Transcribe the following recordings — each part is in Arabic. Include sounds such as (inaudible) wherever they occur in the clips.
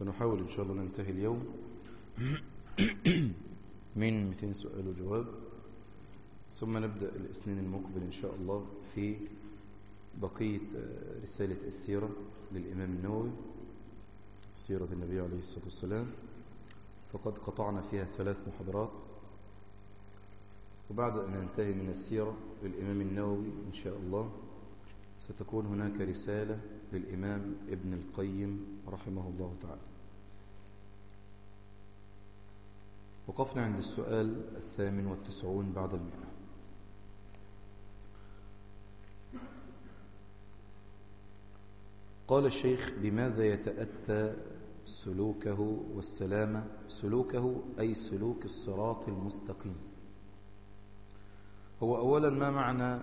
سنحاول إن شاء الله ننتهي اليوم. (coughs) من 200 سؤال وجواب. ثم نبدأ الاثنين المقبل إن شاء الله في بقية رسالة السيرة للإمام النووي سيرة النبي عليه الصلاة والسلام. فقد قطعنا فيها ثلاث محاضرات. وبعد أن ننتهي من السيرة للإمام النووي إن شاء الله ستكون هناك رسالة للإمام ابن القيم رحمه الله تعالى. وقفنا عند السؤال الثامن والتسعون بعد المئة. قال الشيخ بماذا يتأتى سلوكه والسلامة سلوكه أي سلوك الصراط المستقيم. هو أولا ما معنى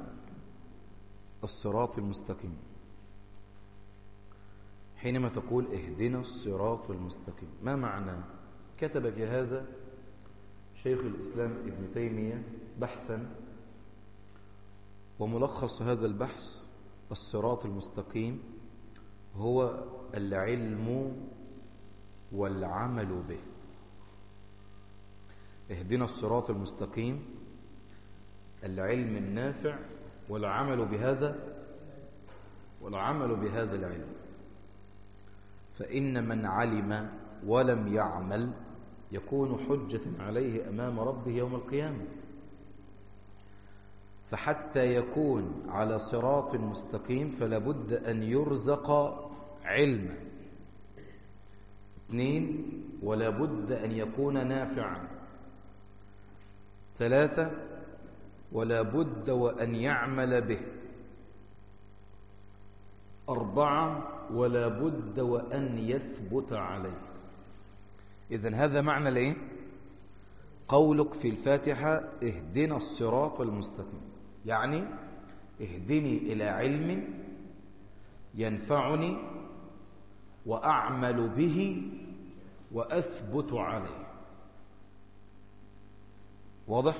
الصراط المستقيم؟ حينما تقول اهدنا الصراط المستقيم ما معنى؟ كتب في هذا شيخ الإسلام ابن تيمية بحثا وملخص هذا البحث الصراط المستقيم هو العلم والعمل به. اهدنا الصراط المستقيم. العلم النافع والعمل بهذا والعمل بهذا العلم. فإن من علم ولم يعمل يكون حجة عليه أمام ربه يوم القيامة. فحتى يكون على صراط مستقيم فلا بد أن يرزق علما. اثنين ولا بد أن يكون نافعا. ثلاثة ولا بد وأن يعمل به. أربعة ولا بد وأن يثبت عليه. إذن هذا معنى الإيه؟ قولك في الفاتحة اهدنا الصراط المستقيم يعني اهدني إلى علم ينفعني وأعمل به وأثبت عليه واضح؟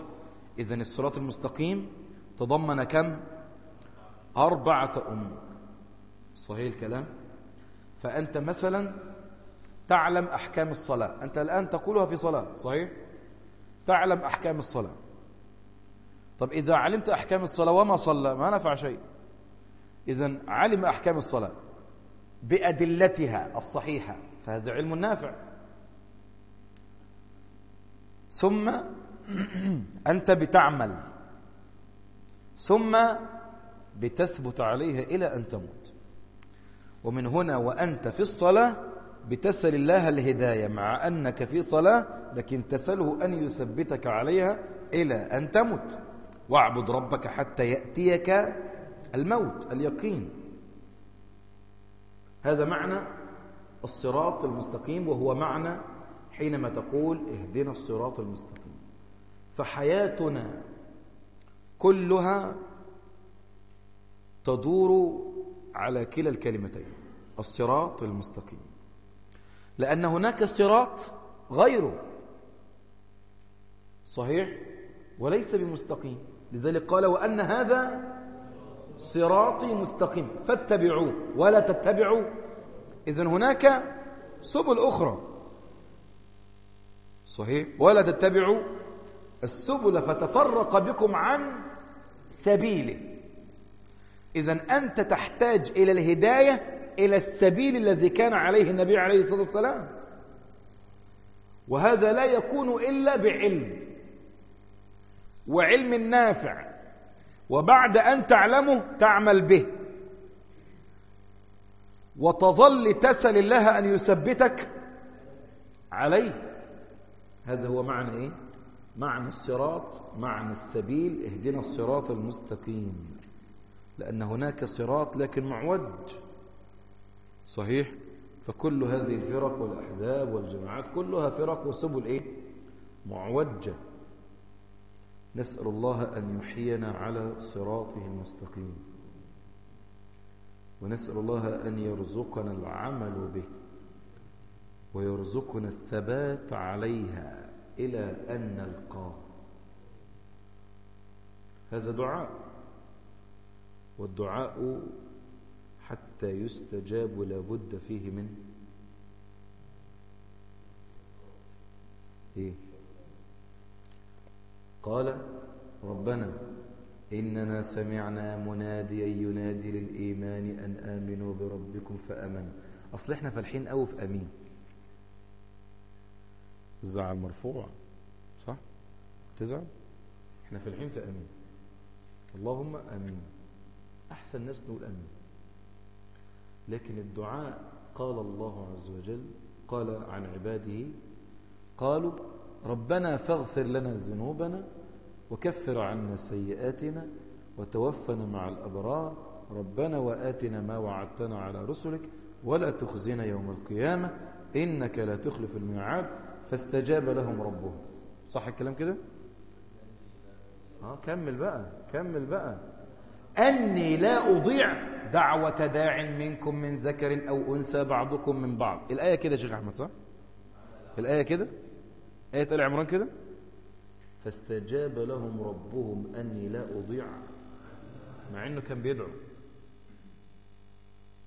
إذن الصراط المستقيم تضمن كم؟ أربعة أمور صحيح الكلام؟ فأنت مثلا تعلم أحكام الصلاة. أنت الآن تقولها في صلاة صحيح؟ تعلم أحكام الصلاة. طب إذا علمت أحكام الصلاة وما صلى ما نفع شيء. إذا علم أحكام الصلاة بأدلتها الصحيحة فهذا علم نافع. ثم (clears throat) أنت بتعمل. ثم بتثبت عليها إلى أن تموت. ومن هنا وأنت في الصلاة بتسأل الله الهداية مع أنك في صلاة لكن تسأله أن يثبتك عليها إلى أن تمت. واعبد ربك حتى يأتيك الموت اليقين. هذا معنى الصراط المستقيم وهو معنى حينما تقول اهدنا الصراط المستقيم. فحياتنا كلها تدور على كلا الكلمتين الصراط المستقيم. لأن هناك صراط غيره. صحيح؟ وليس بمستقيم. لذلك قال وأن هذا صراطي مستقيم. فاتبعوه ولا تتبعوا. إذن هناك سبل أخرى. صحيح؟ ولا تتبعوا السبل فتفرق بكم عن سبيله. إذن أنت تحتاج إلى الهداية إلى السبيل الذي كان عليه النبي عليه الصلاة والسلام. وهذا لا يكون إلا بعلم وعلم نافع. وبعد أن تعلمه تعمل به. وتظل تسأل الله أن يثبتك عليه. هذا هو معنى إيه؟ معنى الصراط معنى السبيل. اهدنا الصراط المستقيم. لأن هناك صراط لكن معوج. صحيح؟ فكل هذه الفرق والأحزاب والجماعات كلها فرق وسبل إيه؟ معوجة. نسأل الله أن يحيينا على صراطه المستقيم. ونسأل الله أن يرزقنا العمل به. ويرزقنا الثبات عليها إلى أن نلقاه. هذا دعاء. والدعاء حتى يستجاب لابد فيه من إيه؟ قال ربنا إننا سمعنا مناديا ينادي للإيمان أن آمنوا بربكم فأمنوا أصل إحنا فالحين قوي في أمين. الزعل مرفوع صح؟ تزعل؟ إحنا فالحين في أمين. اللهم أمين. أحسن ناس نقول أمين. لكن الدعاء قال الله عز وجل قال عن عباده قالوا ربنا فاغفر لنا ذنوبنا وكفر عنا سيئاتنا وتوفنا مع الأبرار ربنا وآتنا ما وعدتنا على رسلك ولا تخزنا يوم القيامة إنك لا تخلف الميعاد فاستجاب لهم ربهم. صح الكلام كده؟ آه كمل بقى كمل بقى. أني لا أضيع دعوة داع منكم من ذكر أو أنثى بعضكم من بعض. الآية كده يا شيخ أحمد صح؟ الآية كده؟ آية آل عمران كده؟ فاستجاب لهم ربهم أني لا أضيع. مع أنه كان بيدعو.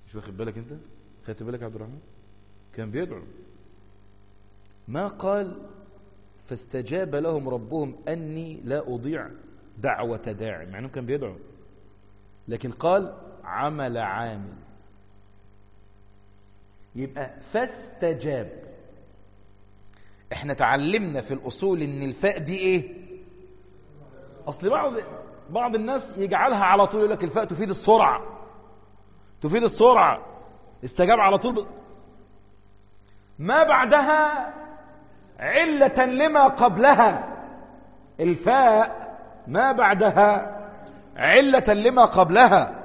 مش واخد بالك أنت؟ خدت بالك عبد الرحمن؟ كان بيدعو. ما قال فاستجاب لهم ربهم أني لا أضيع دعوة داعي مع أنه كان بيدعو. لكن قال عمل عامل. يبقى فاستجاب. إحنا تعلمنا في الأصول إن الفاء دي إيه؟ أصل بعض بعض الناس يجعلها على طول يقول لك الفاء تفيد السرعة. تفيد السرعة. استجاب على طول. ما بعدها علة لما قبلها. الفاء ما بعدها علة لما قبلها.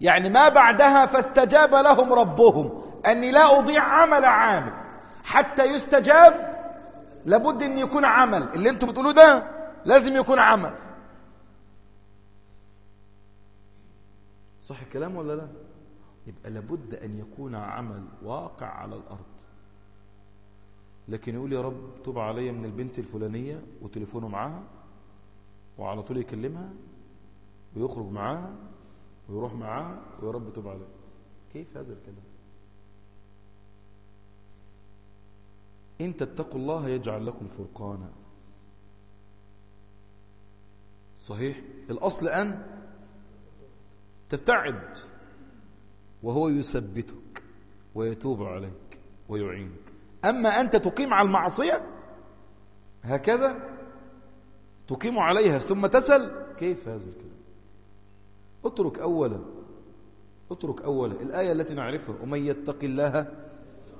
يعني ما بعدها فاستجاب لهم ربهم. أني لا أضيع عمل عامل. حتى يستجاب لابد أن يكون عمل. اللي أنتم بتقولوه ده لازم يكون عمل. صح الكلام ولا لا؟ يبقى لابد أن يكون عمل واقع على الأرض. لكن يقول يا رب توب عليا من البنت الفلانية وتليفونه معاها وعلى طول يكلمها. ويخرج معاها ويروح معاها ويا رب توب عليه. كيف هذا الكلام؟ إن تتقوا الله يجعل لكم فرقانا. صحيح؟ الأصل أن تبتعد وهو يثبتك ويتوب عليك ويعينك. أما أنت تقيم على المعصية هكذا تقيم عليها ثم تسل كيف هذا الكلام؟ اترك أولا اترك أولا. الآية التي نعرفها ومن يتق الله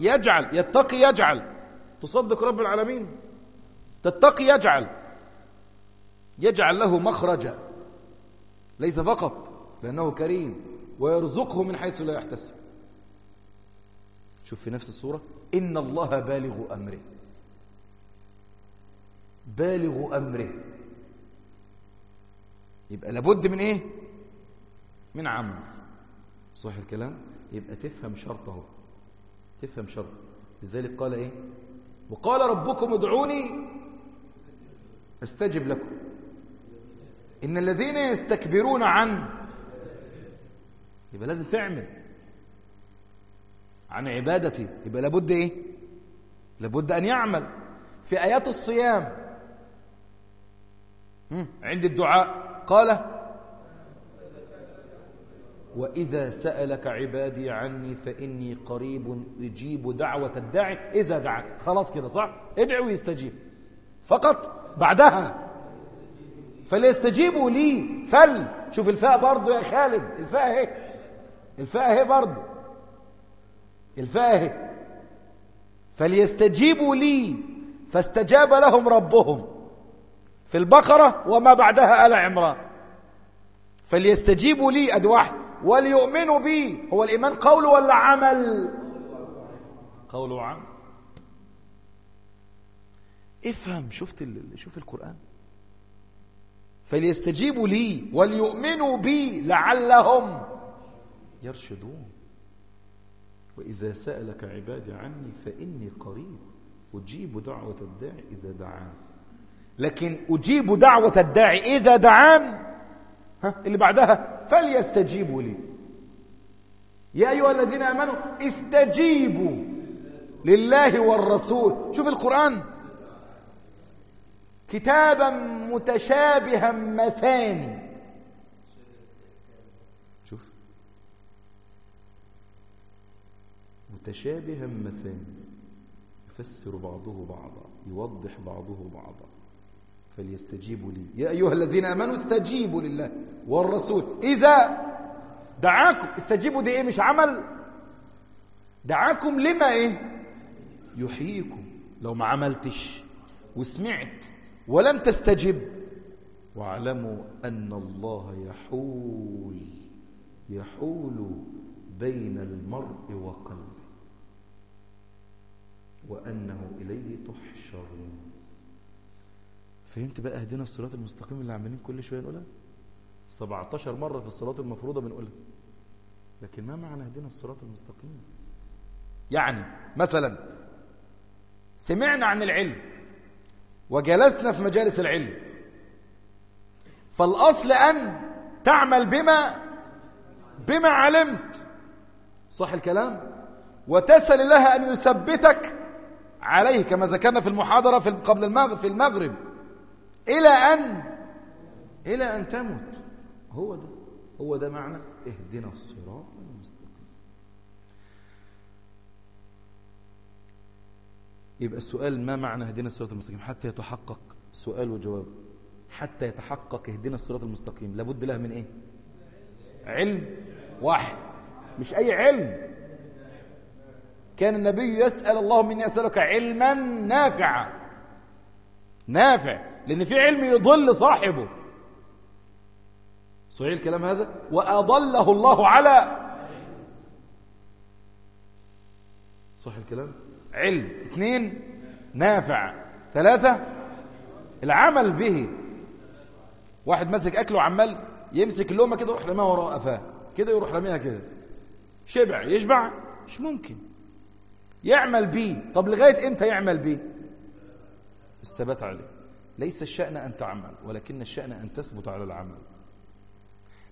يجعل يتقي يجعل. تصدق رب العالمين. تتقي يجعل. يجعل له مخرجا ليس فقط لأنه كريم ويرزقه من حيث لا يحتسب. شوف في نفس الصورة. إن الله بالغ أمره. بالغ أمره. يبقى لابد من إيه؟ من عمل صح الكلام. يبقى تفهم شرطه تفهم شرط. لذلك قال إيه؟ وقال ربكم ادعوني استجب لكم. إن الذين يستكبرون عن يبقى لازم تعمل. عن عبادتي. يبقى لابد إيه؟ لابد أن يعمل. في آيات الصيام. عند الدعاء. قال وإذا سألك عبادي عني فإني قريب أجيب دعوة الداعي. إذا دعاك خلاص كده صح؟ ادعو ويستجيب. فقط بعدها. فليستجيبوا لي. فل. شوف الفاء برضه يا خالد. الفاء اهي. الفاء اهي برضه الفاء اهي. فليستجيبوا لي. فاستجاب لهم ربهم. في البقرة وما بعدها آل عمران. فليستجيبوا لي. أد واحد وليؤمنوا بي. هو الإيمان قول ولا عمل؟ قول وعمل. افهم. شفت شوف القرآن. فليستجيبوا لي وليؤمنوا بي لعلهم يرشدون. وإذا سألك عبادي عني فإني قريب. أجيب دعوة الداعي إذا دعان. لكن أجيب دعوة الداعي إذا دعان اللي بعدها فليستجيبوا لي. يا أيها الذين آمنوا استجيبوا لله والرسول. شوف القرآن. كتابا متشابها مثاني. شوف. متشابها مثاني. يفسر بعضه بعضا يوضح بعضه بعضا. فليستجيبوا لي. يا أيها الذين أمنوا استجيبوا لله والرسول. إذا دعاكم استجيبوا دي إيه؟ مش عمل. دعاكم لما إيه؟ يحييكم. لو ما عملتش وسمعت ولم تستجب واعلموا أن الله يحول يحول بين المرء وقلبه وأنه إليه تحشرون. فهمت بقى اهدنا الصراط المستقيم اللي عمالين كل شوية نقولها؟ 17 مرة في الصلاة المفروضة بنقولها. لكن ما معنى اهدنا الصراط المستقيم؟ يعني مثلا سمعنا عن العلم وجلسنا في مجالس العلم. فالأصل أن تعمل بما بما علمت. صح الكلام؟ وتسأل الله أن يثبتك عليه كما ذكرنا في المحاضرة في قبل المغرب في المغرب. إلى أن إلى أن تمت هو ده. هو ده معنى اهدنا الصراط المستقيم. يبقى السؤال ما معنى اهدنا الصراط المستقيم؟ حتى يتحقق سؤال وجواب. حتى يتحقق اهدنا الصراط المستقيم. لابد له من إيه؟ علم واحد. مش أي علم. كان النبي يسأل الله مني أسألك علما نافعا. نافع. لأن في علم يضل صاحبه. صحيح الكلام هذا؟ وأضله الله على صح الكلام؟ علم. اثنين. نافع. ثلاثة. العمل به. واحد ماسك أكله وعمال يمسك اللومة كده يروح رميها وراء قفاه. كده يروح رميها كده. شبع. يشبع؟ مش ممكن. يعمل به طب لغاية إمتى يعمل به الثبات عليه. ليس الشأن أن تعمل ولكن الشأن أن تثبت على العمل.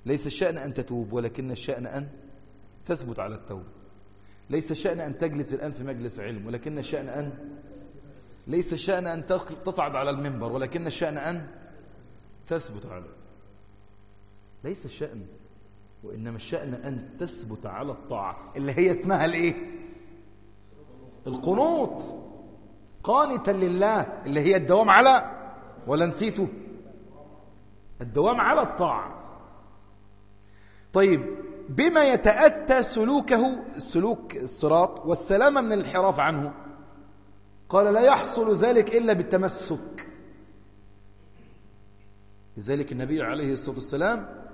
ليس الشأن أن تتوب ولكن الشأن أن تثبت على التوبة. ليس الشأن أن تجلس الآن في مجلس علم ولكن الشأن أن ليس الشأن أن تصعد على المنبر ولكن الشأن أن تثبت عليه. ليس الشأن وإنما الشأن أن تثبت على الطاعة اللي هي اسمها الإيه؟ القنوط. قانتا لله اللي هي الدوام على ولا نسيته. الدوام على الطاعة. طيب بما يتأتى سلوكه سلوك الصراط والسلامة من الانحراف عنه قال لا يحصل ذلك إلا بالتمسك. لذلك النبي عليه الصلاة والسلام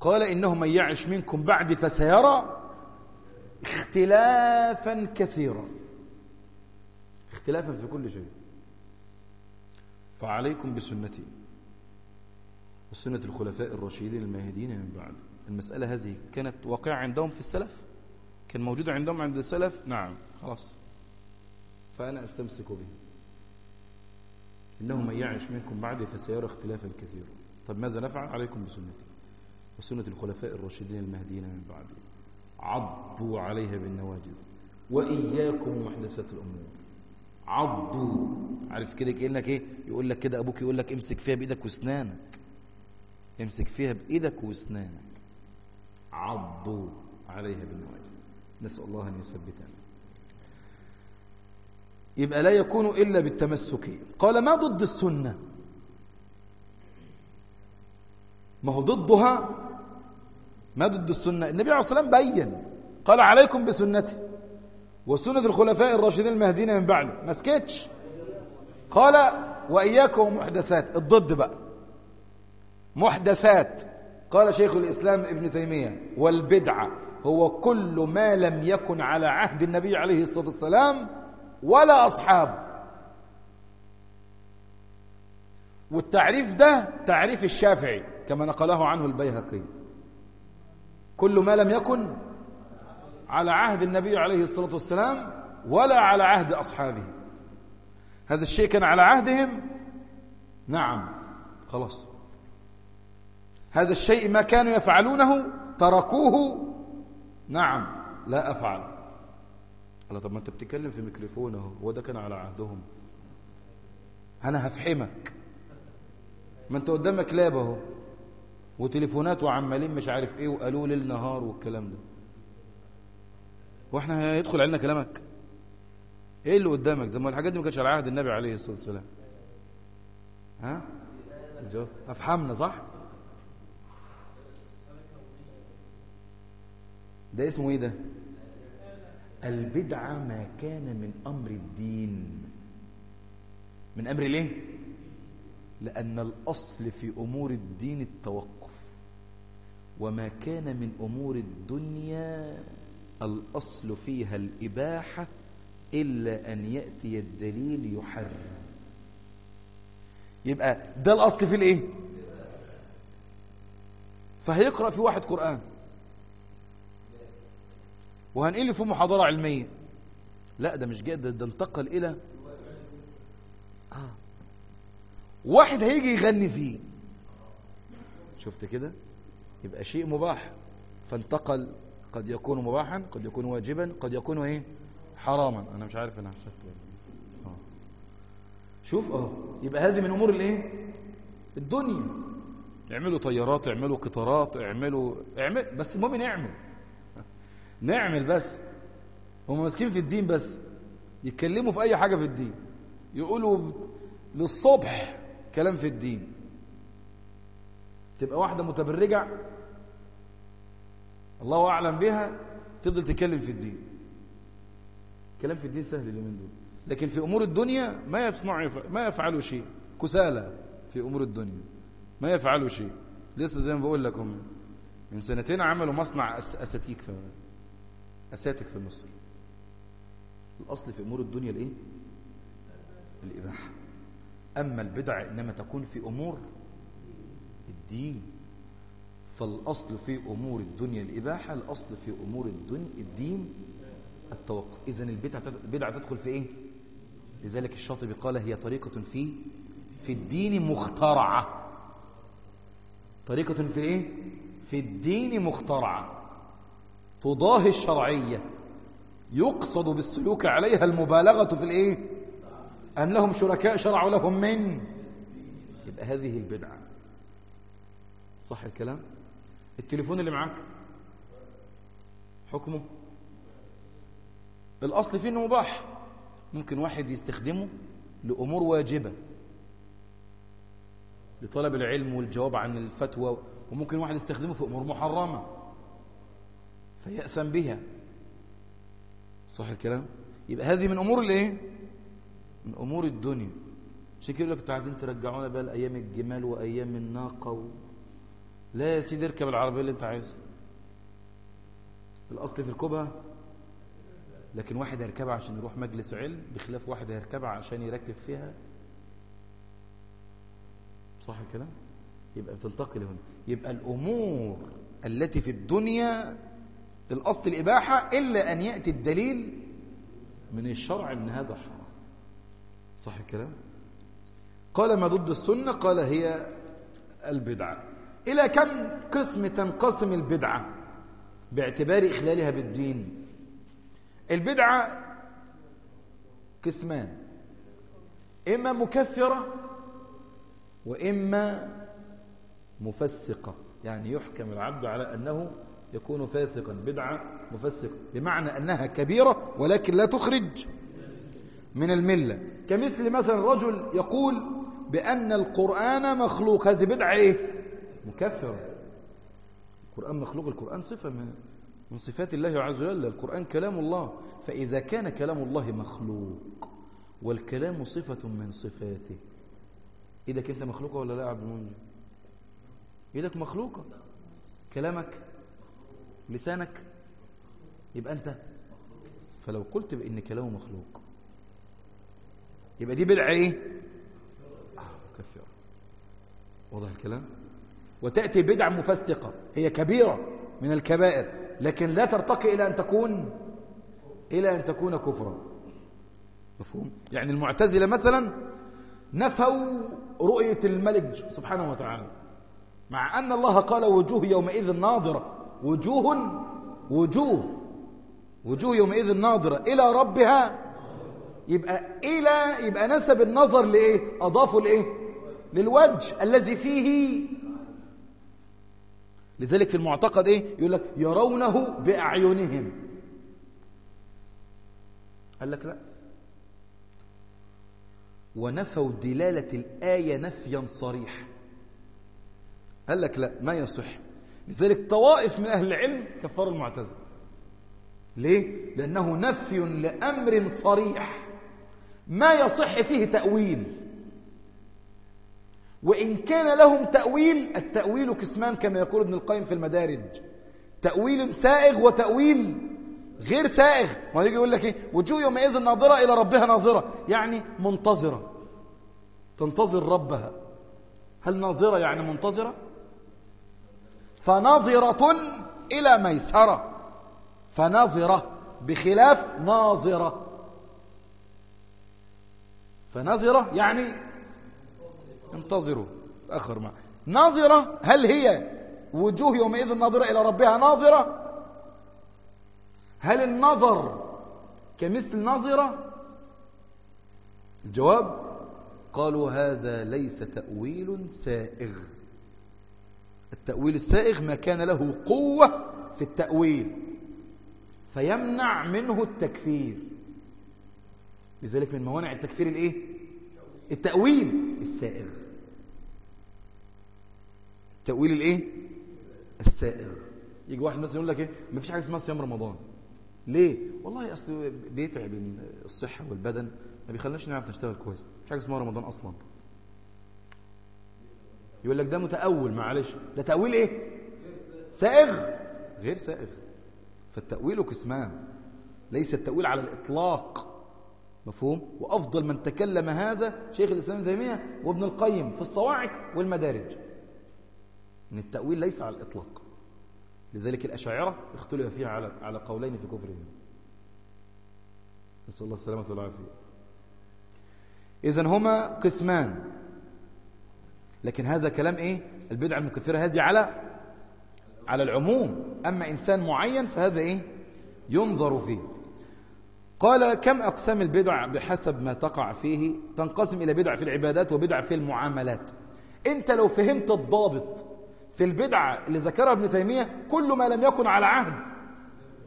قال إنه من يعش منكم بعد فسيرى اختلافا كثيرا. اختلافا في كل شيء. فعليكم بسنتي. وسنة الخلفاء الراشدين الماهدين من بعد. المسألة هذه كانت واقعة عندهم في السلف؟ كان موجودة عندهم عند السلف؟ نعم خلاص. فأنا أستمسك به. إنه من يعش منكم بعد فسيرى اختلافا كثيرا. طب ماذا نفعل؟ عليكم بسنتي. وسنة الخلفاء الراشدين المهديين من بعد. عضوا عليها بالنواجز وإياكم محدثات الأمور. عضوا عارف كده كأنك إيه؟ يقول لك كده أبوك يقول لك امسك فيها بإيدك وأسنانك. امسك فيها بإيدك وأسنانك. عضوا عليها بالنواجز نسأل الله أن يثبتنا يبقى لا يكون إلا بالتمسك. قال ما ضد السنة؟ ما هو ضدها. ما ضد السنة. النبي عليه الصلاة والسلام بين. قال عليكم بسنتي. وسنة الخلفاء الراشدين المهديين من بعد. ما سكتش. قال وإياكم محدثات. الضد بقى. محدثات. قال شيخ الإسلام ابن تيمية والبدعة هو كل ما لم يكن على عهد النبي عليه الصلاة والسلام ولا أصحابه والتعريف ده تعريف الشافعي كما نقله عنه البيهقي. كل ما لم يكن على عهد النبي عليه الصلاة والسلام ولا على عهد أصحابه. هذا الشيء كان على عهدهم؟ نعم. خلاص. هذا الشيء ما كانوا يفعلونه تركوه؟ نعم. لا أفعل. قال طب ما أنت بتتكلم في ميكروفون أهو. هو ده كان على عهدهم. أنا هفحمك. ما أنت قدامك لاب أهو. وتليفونات وعمالين مش عارف إيه وقالوا ليل نهار والكلام ده. وإحنا هيدخل علينا كلامك. إيه اللي قدامك ده؟ ما الحاجات دي ما كانتش على عهد النبي عليه الصلاة والسلام. ها؟ أفهمنا صح؟ ده اسمه إيه ده؟ البدعة ما كان من أمر الدين. من أمر ليه؟ لأن الأصل في أمور الدين التوقف. وما كان من أمور الدنيا الأصل فيها الإباحة إلا أن يأتي الدليل يحرم. يبقى ده الأصل في الإيه؟ فهيقرأ في واحد قرآن. وهنقل في محاضرة علمية. لا ده مش جاي ده, انتقل إلى آه. واحد هيجي يغني فيه. شفت كده؟ يبقى شيء مباح. فانتقل قد يكون مباحا قد يكون واجبا قد يكون إيه؟ حراما. أنا مش عارف أنا حسبت آه. شوف آه. يبقى هذه من أمور الإيه؟ الدنيا. اعملوا طيارات اعملوا قطارات اعملوا اعمل بس المهم نعمل (laughs) نعمل بس. هم ماسكين في الدين بس. يتكلموا في أي حاجة في الدين. يقولوا للصبح كلام في الدين. تبقى واحدة متبرجة الله أعلم بها تفضل تتكلم في الدين. كلام في الدين سهل اليومين دول. لكن في أمور الدنيا ما يصنع ما يفعلوا شيء. كسالى في أمور الدنيا ما يفعلوا شيء. لسه زي ما بقول لكم من سنتين عملوا مصنع أساتيك في أساتك في مصر. الأصل في أمور الدنيا الإيه؟ الإباحة. أما البدع إنما تكون في أمور الدين. فالأصل في أمور الدنيا الإباحة الأصل في أمور الدنيا الدين التوقف البدعة البدعة تدخل في إيه؟ لذلك الشاطبي قال هي طريقة في في الدين مخترعة. طريقة في إيه؟ في الدين مخترعة. تضاهي الشرعية. يقصد بالسلوك عليها المبالغة في الإيه؟ أم لهم شركاء شرعوا لهم من؟ يبقى هذه البدعة. صح الكلام؟ التليفون اللي معاك. حكمه. الأصل فيه أنه مباح. ممكن واحد يستخدمه لأمور واجبة. لطلب العلم والجواب عن الفتوى. وممكن واحد يستخدمه في أمور محرمة. فيأسم بها. صح الكلام؟ يبقى هذه من أمور الإيه؟ من أمور الدنيا. عشان كده يقول لك أنتوا عايزين ترجعونا بقى لأيام الجمال وأيام الناقة و... لا يا سيدي اركب العربية اللي انت عايزها. الأصل في ركوبها لكن واحد هيركبها عشان يروح مجلس علم بخلاف واحد هيركبها عشان يركب فيها. صح الكلام؟ يبقى بتنتقل هنا. يبقى الأمور التي في الدنيا الأصل الإباحة إلا أن يأتي الدليل من الشرع أن هذا حرام. صح الكلام؟ قال ما ضد السنة؟ قال هي البدعة. إلى كم قسم تنقسم البدعة؟ باعتبار إخلالها بالدين. البدعة قسمان. إما مكفرة وإما مفسقة. يعني يحكم العبد على أنه يكون فاسقا. بدعة مفسقة. بمعنى أنها كبيرة ولكن لا تخرج من الملة. كمثل مثلا رجل يقول بأن القرآن مخلوق. هذه بدعة إيه؟ مكفرة القرآن مخلوق القرآن صفة من صفات الله عز وجل. القرآن كلام الله. فإذا كان كلام الله مخلوق والكلام صفة من صفاته. إيدك أنت مخلوقة ولا لا عبد المنجي إيدك مخلوقة. كلامك لسانك. يبقى أنت. فلو قلت بأن كلامه مخلوق يبقى دي بدعة إيه؟ كفر واضح الكلام؟ وتأتي بدعة مفسقة هي كبيرة من الكبائر لكن لا ترتقي إلى أن تكون إلى أن تكون كفرا. مفهوم؟ يعني المعتزلة مثلا نفوا رؤية الملك سبحانه وتعالى مع أن الله قال وجوه يومئذ ناظرة وجوه وجوه وجوه يومئذ ناظرة إلى ربها يبقى إلى يبقى نسب النظر لإيه؟ أضافوا لإيه؟ للوجه الذي فيه لذلك في المعتقد إيه؟ يقول لك يرونه بأعينهم. قال لك لا. ونفوا دلالة الآية نفيا صريحا. قال لك لا ما يصح. لذلك طوائف من أهل العلم كفروا المعتزلة. ليه؟ لأنه نفي لأمر صريح. ما يصح فيه تأويل. وإن كان لهم تأويل التأويل قسمان كما يقول ابن القيم في المدارج. تأويل سائغ وتأويل غير سائغ. ما يجي يقول لك إيه؟ وجوه يومئذ ناظرة إلى ربها ناظرة. يعني منتظرة. تنتظر ربها. هل ناظرة يعني منتظرة؟ فناظرة إلى ميسرة. فناظرة بخلاف ناظرة. فناظرة يعني انتظروا. أخر ما. ناظرة هل هي وجوه يومئذ ناظرة إلى ربها ناظرة؟ هل النظر كمثل ناظرة؟ الجواب قالوا هذا ليس تأويل سائغ. التأويل السائغ ما كان له قوة في التأويل فيمنع منه التكفير. لذلك من موانع التكفير الإيه؟ التأويل السائغ. التأويل الإيه؟ السائغ. يجي واحد مثلا يقول لك إيه؟ ما فيش حاجة اسمها صيام رمضان. ليه؟ والله أصل بيتعب الصحة والبدن ما بيخليناش نعرف نشتغل كويس. مش حاجة اسمها رمضان أصلا. يقول لك ده متأول معلش. ده تأويل إيه؟ سائغ. غير سائغ. فالتأويل قسمان ليس التأويل على الإطلاق. مفهوم؟ وأفضل من تكلم هذا شيخ الإسلام ابن تيمية وابن القيم في الصواعق والمدارج. إن التأويل ليس على الإطلاق. لذلك الأشاعرة اختلف فيها على على قولين في كفرهم. نسأل الله السلامة والعافية. إذا هما قسمان. لكن هذا كلام إيه؟ البدعة المكفرة هذه على على العموم. أما إنسان معين فهذا إيه؟ ينظر فيه. قال كم أقسام البدع بحسب ما تقع فيه؟ تنقسم إلى بدع في العبادات وبدع في المعاملات. أنت لو فهمت الضابط في البدعة اللي ذكرها ابن تيمية كل ما لم يكن على عهد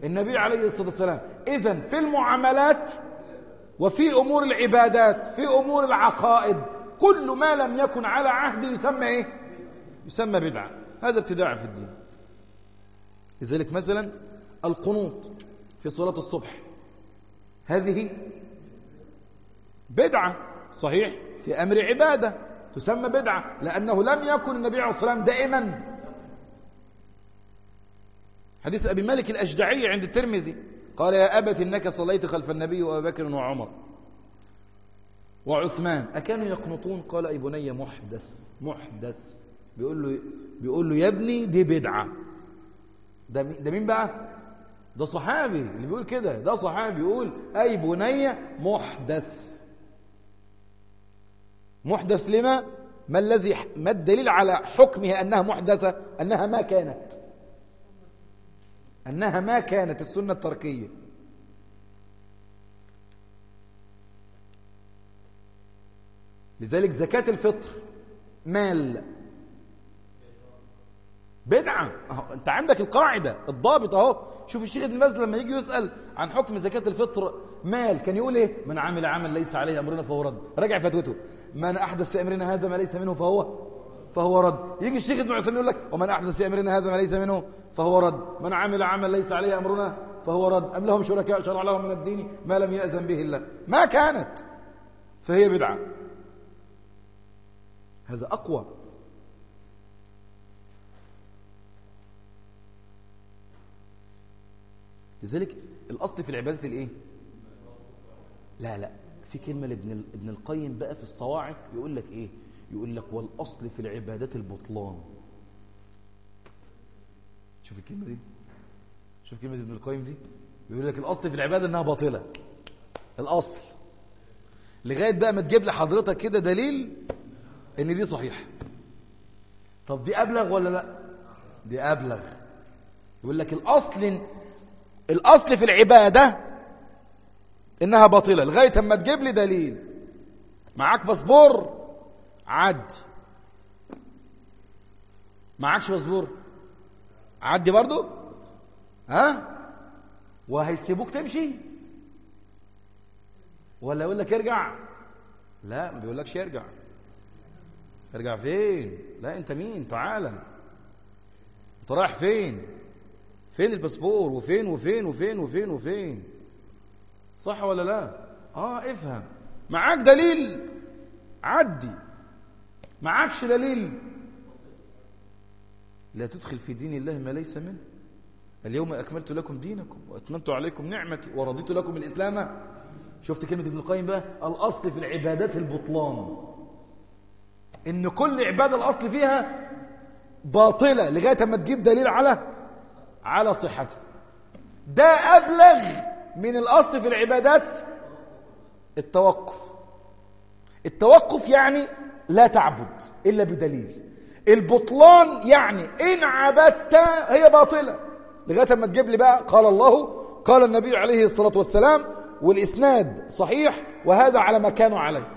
النبي عليه الصلاة والسلام. إذن في المعاملات وفي أمور العبادات في أمور العقائد كل ما لم يكن على عهد يسمى إيه؟ يسمى بدعة. هذا ابتداع في الدين. لذلك مثلا القنوط في صلاة الصبح هذه بدعة صحيح في أمر عبادة. تسمى بدعة لأنه لم يكن النبي عليه الصلاة والسلام دائما. حديث أبي مالك الأشجعي عند الترمذي. قال يا أبت إنك صليت خلف النبي وأبي بكر وعمر وعثمان. أكانوا يقنطون؟ قال أي بني محدث محدث. بيقول له بيقول له يا ابني دي بدعة. ده ده مين بقى؟ ده صحابي اللي بيقول كده. ده صحابي يقول أي بني محدث. محدث لما؟ ما الذي ما الدليل على حكمها أنها محدثة؟ أنها ما كانت. أنها ما كانت السنة التركية. لذلك زكاة الفطر مال بدعة. أهو أنت عندك القاعدة الضابط أهو. شوف الشيخ ابن باز لما يجي يسأل عن حكم زكاة الفطر مال كان يقول إيه؟ من عمل عمل ليس عليه أمرنا فهو رد. راجع فتوته. من أحدث في أمرنا هذا ما ليس منه فهو فهو رد. يجي الشيخ ابن عثيمين يقول لك ومن أحدث في أمرنا هذا ما ليس منه فهو رد. من عمل عمل ليس عليه أمرنا فهو رد. أم لهم شركاء شرع لهم من الدين ما لم يأذن به الله؟ ما كانت. فهي بدعة. هذا أقوى. لذلك الأصل في العبادة الإيه؟ لا لا. في كلمة لابن ابن القيم بقى في الصواعق يقول لك إيه؟ يقول لك والأصل في العبادات البطلان. شوف الكلمة دي. شوف كلمة ابن القيم دي. يقول لك الأصل في العبادة إنها باطلة. الأصل. لغاية بقى ما تجيب لحضرتك كده دليل إن دي صحيحة. طب دي أبلغ ولا لأ؟ دي أبلغ. يقول لك الأصل الأصل في العبادة إنها باطلة لغاية أما تجيب لي دليل. معاك باسبور؟ عدي معكش باسبور؟ عدي برضو؟ ها؟ وهيسيبوك تمشي؟ ولا يقول لك ارجع؟ لا ما بيقولكش ارجع. ارجع فين؟ لا أنت مين؟ تعالى أنت رايح فين؟ فين الباسبور وفين وفين وفين وفين وفين؟ صح ولا لا؟ آه افهم. معاك دليل؟ عدي. معاكش دليل؟ لا تدخل في دين الله ما ليس منه. اليوم أكملت لكم دينكم وأتممت عليكم نعمتي ورضيت لكم الإسلام. شفت كلمة ابن القيم بقى؟ الأصل في العبادات البطلان. إن كل عبادة الأصل فيها باطلة لغاية ما تجيب دليل على على صحتها ده أبلغ من الأصل في العبادات التوقف. التوقف يعني لا تعبد إلا بدليل. البطلان يعني إن عبدت هي باطلة. لغاية ما تجيب لي بقى قال الله قال النبي عليه الصلاة والسلام والإسناد صحيح وهذا على ما كانوا عليه.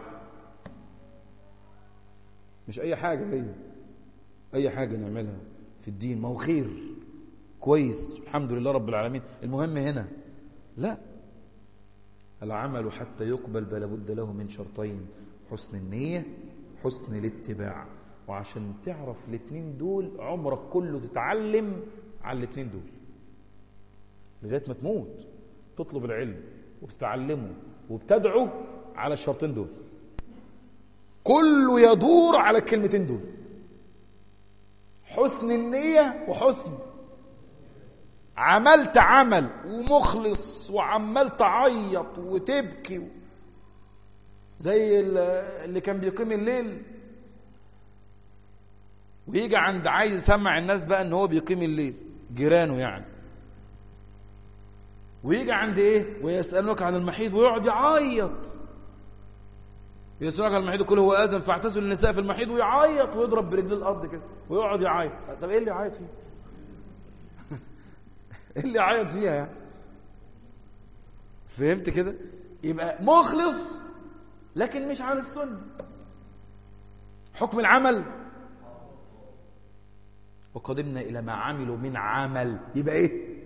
مش أي حاجة هي. أي حاجة نعملها في الدين ما هو خير. كويس الحمد لله رب العالمين. المهم هنا لا. العمل حتى يقبل بل بد له من شرطين حسن النية حسن الاتباع. وعشان تعرف الاثنين دول عمرك كله تتعلم على الاثنين دول. لغاية ما تموت. تطلب العلم وبتتعلمه وبتدعو على الشرطين دول. كله يدور على الكلمتين دول. حسن النية وحسن عملت عمل ومخلص وعمال تعيط وتبكي زي اللي كان بيقيم الليل. ويجي عند عايز يسمع الناس بقى إن هو بيقيم الليل. جيرانه يعني. ويجي عند إيه؟ ويسالونك عن المحيض ويقعد يعيط. يسالونك عن المحيض كله هو آذن فاعتزلوا النساء في المحيض ويعيط ويضرب برجل الأرض كده ويقعد يعيط. طب إيه اللي يعيط فيه؟ إيه (laughs) اللي يعيط فيها يعني. فهمت كده؟ يبقى مخلص لكن مش على السنة. حكم العمل. وقدمنا إلى ما عملوا من عمل. يبقى إيه؟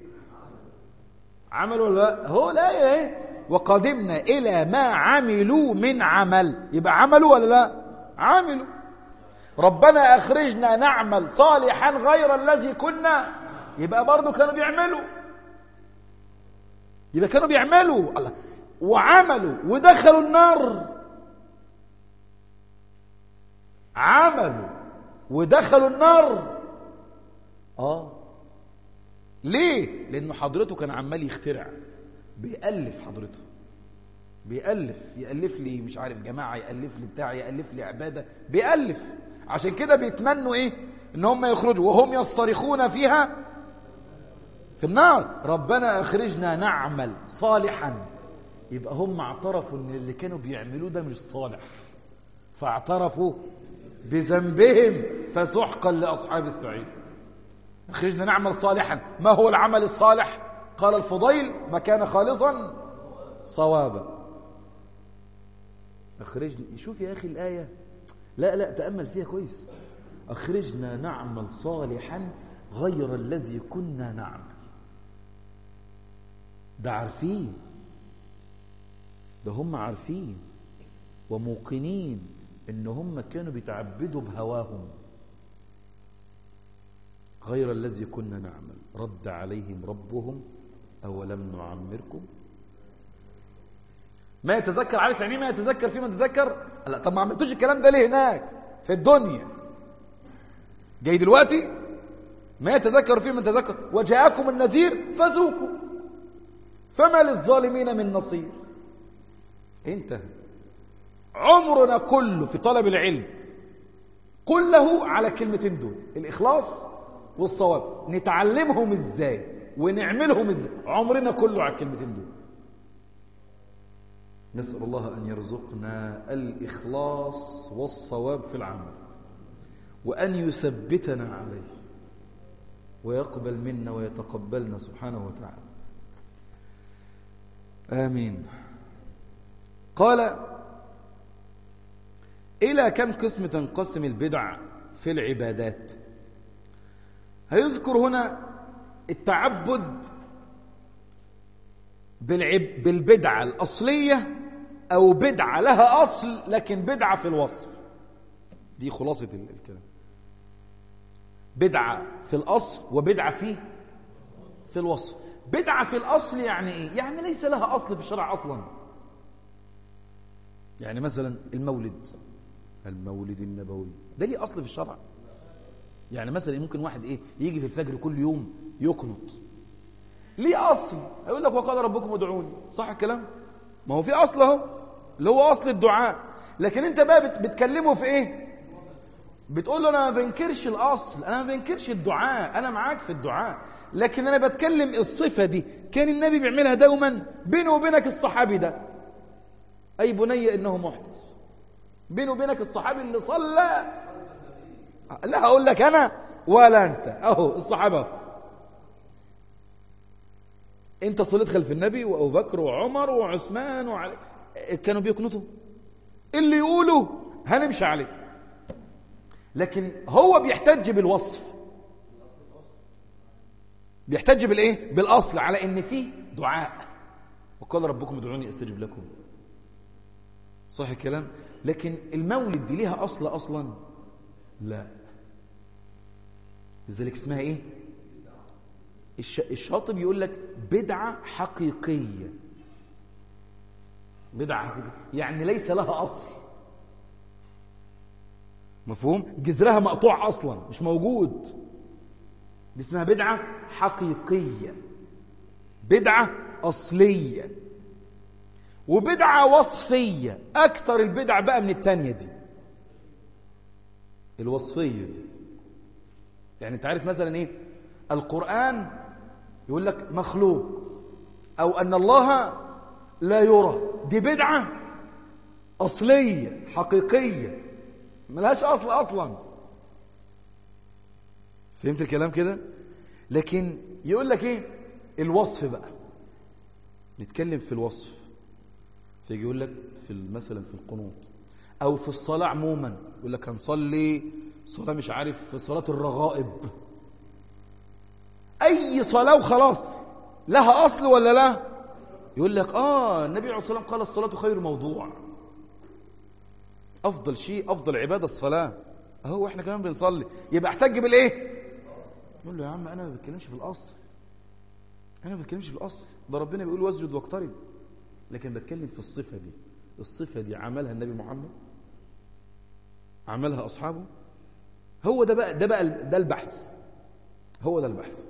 عمل ولا لأ؟ هو لا إيه؟ وقدمنا إلى ما عملوا من عمل. يبقى عملوا ولا لأ؟ عملوا. ربنا أخرجنا نعمل صالحا غير الذي كنا يبقى برضه كانوا بيعملوا. يبقى كانوا بيعملوا. الله. وعملوا. ودخلوا النار. عملوا. ودخلوا النار. آه. ليه؟ لأنه حضرته كان عمال يخترع. بيألف حضرته. بيألف. يألف لي مش عارف جماعة يألف لي بتاع يألف لي عبادة. بيألف. عشان كده بيتمنوا إيه؟ إن هم يخرجوا. وهم يصطرخون فيها في النار. ربنا أخرجنا نعمل صالحا. يبقى هم اعترفوا إن اللي كانوا بيعملوه ده مش صالح. فاعترفوا بذنبهم. فسحقا لأصحاب السعيد أخرجنا نعمل صالحا. ما هو العمل الصالح؟ قال الفضيل ما كان خالصا صوابا. أخرجنا. شوف يا أخي الآية. لا لا تأمل فيها كويس. أخرجنا نعمل صالحا غير الذي كنا نعمل. ده عارفين. ده هم عارفين وموقنين إن هم كانوا بيتعبدوا بهواهم. غير الذي كنا نعمل. رد عليهم ربهم أولم نعمركم؟ ما يتذكر عارف يعني ما يتذكر؟ فيما تذكر لا طب ما عملتوش الكلام ده ليه هناك؟ في الدنيا. جاي دلوقتي؟ ما يتذكر فيما تذكر وجاءكم النذير فذوقوا. فما للظالمين من نصير. انتهى. عمرنا كله في طلب العلم كله على كلمتين دول الإخلاص والصواب. نتعلمهم إزاي ونعملهم إزاي؟ عمرنا كله على الكلمتين دول. نسأل الله أن يرزقنا الإخلاص والصواب في العمل وأن يثبتنا عليه ويقبل منا ويتقبلنا سبحانه وتعالى. آمين. قال إلى كم قسم تنقسم البدع في العبادات؟ هيذكر هنا التعبد بالعب بالبدعة الأصلية أو بدعة لها أصل لكن بدعة في الوصف. دي خلاصة الكلام. بدعة في الأصل وبدعة في في الوصف. بدعة في الأصل يعني إيه؟ يعني ليس لها أصل في الشرع أصلا. يعني مثلا المولد المولد النبوي ده ليه أصل في الشرع. يعني مثلا ممكن واحد إيه؟ يجي في الفجر كل يوم يقنط. ليه أصل؟ يقول لك وقال ربكم ادعوني. صح الكلام؟ ما هو في أصل أهو اللي هو أصل الدعاء. لكن أنت بقى بتكلمه في إيه؟ بتقول له أنا ما بنكرش الأصل أنا ما بنكرش الدعاء أنا معاك في الدعاء لكن أنا بتكلم الصفة دي. كان النبي بيعملها دوما بينه وبينك الصحابي ده. أي بني إنه محدث. بينه وبينك الصحابي اللي صلى. لا هقول لك أنا ولا أنت. أهو الصحابة. أنت صليت خلف النبي وأبو بكر وعمر وعثمان وعلي. كانوا بيقنطوا. اللي يقولوا هنمشي عليه. لكن هو بيحتج بالوصف. بيحتج بالإيه؟ بالأصل على إن في دعاء. وقال ربكم ادعوني أستجب لكم. صح الكلام؟ لكن المولد دي ليها أصل أصلا؟ لا. لذلك اسمها إيه؟ الشاطب يقول لك بدعة حقيقية. بدعة حقيقية. يعني ليس لها أصل. مفهوم؟ جذرها مقطوع أصلا مش موجود. دي اسمها بدعة حقيقية. بدعة أصلية. وبدعة وصفية. أكثر البدع بقى من الثانية دي. الوصفية دي. يعني أنت عارف مثلا إيه؟ القرآن يقول لك مخلوق أو أن الله لا يرى. دي بدعة أصلية حقيقية. ملهاش أصل أصلا. فهمت الكلام كده؟ لكن يقول لك إيه؟ الوصف بقى. نتكلم في الوصف. فيجي يقول لك في مثلا في القنوط. أو في الصلاة عموما. يقول لك هنصلي صلاة مش عارف في صلاة الرغائب. أي صلاة وخلاص. لها أصل ولا لا؟ يقول لك آه النبي عليه الصلاة والسلام قال الصلاة خير موضوع. أفضل شيء أفضل عبادة الصلاة. اهو إحنا كمان بنصلي. يبقى أحتج بالإيه؟ يقول له يا عم أنا ما بتكلمش في الأصل. أنا ما بتكلمش في الأصل. ده ربنا بيقول واسجد واقترب. لكن بتكلم في الصفة دي. الصفة دي عملها النبي محمد؟ عملها أصحابه؟ هو ده بقى ده بقى ده البحث. هو ده البحث.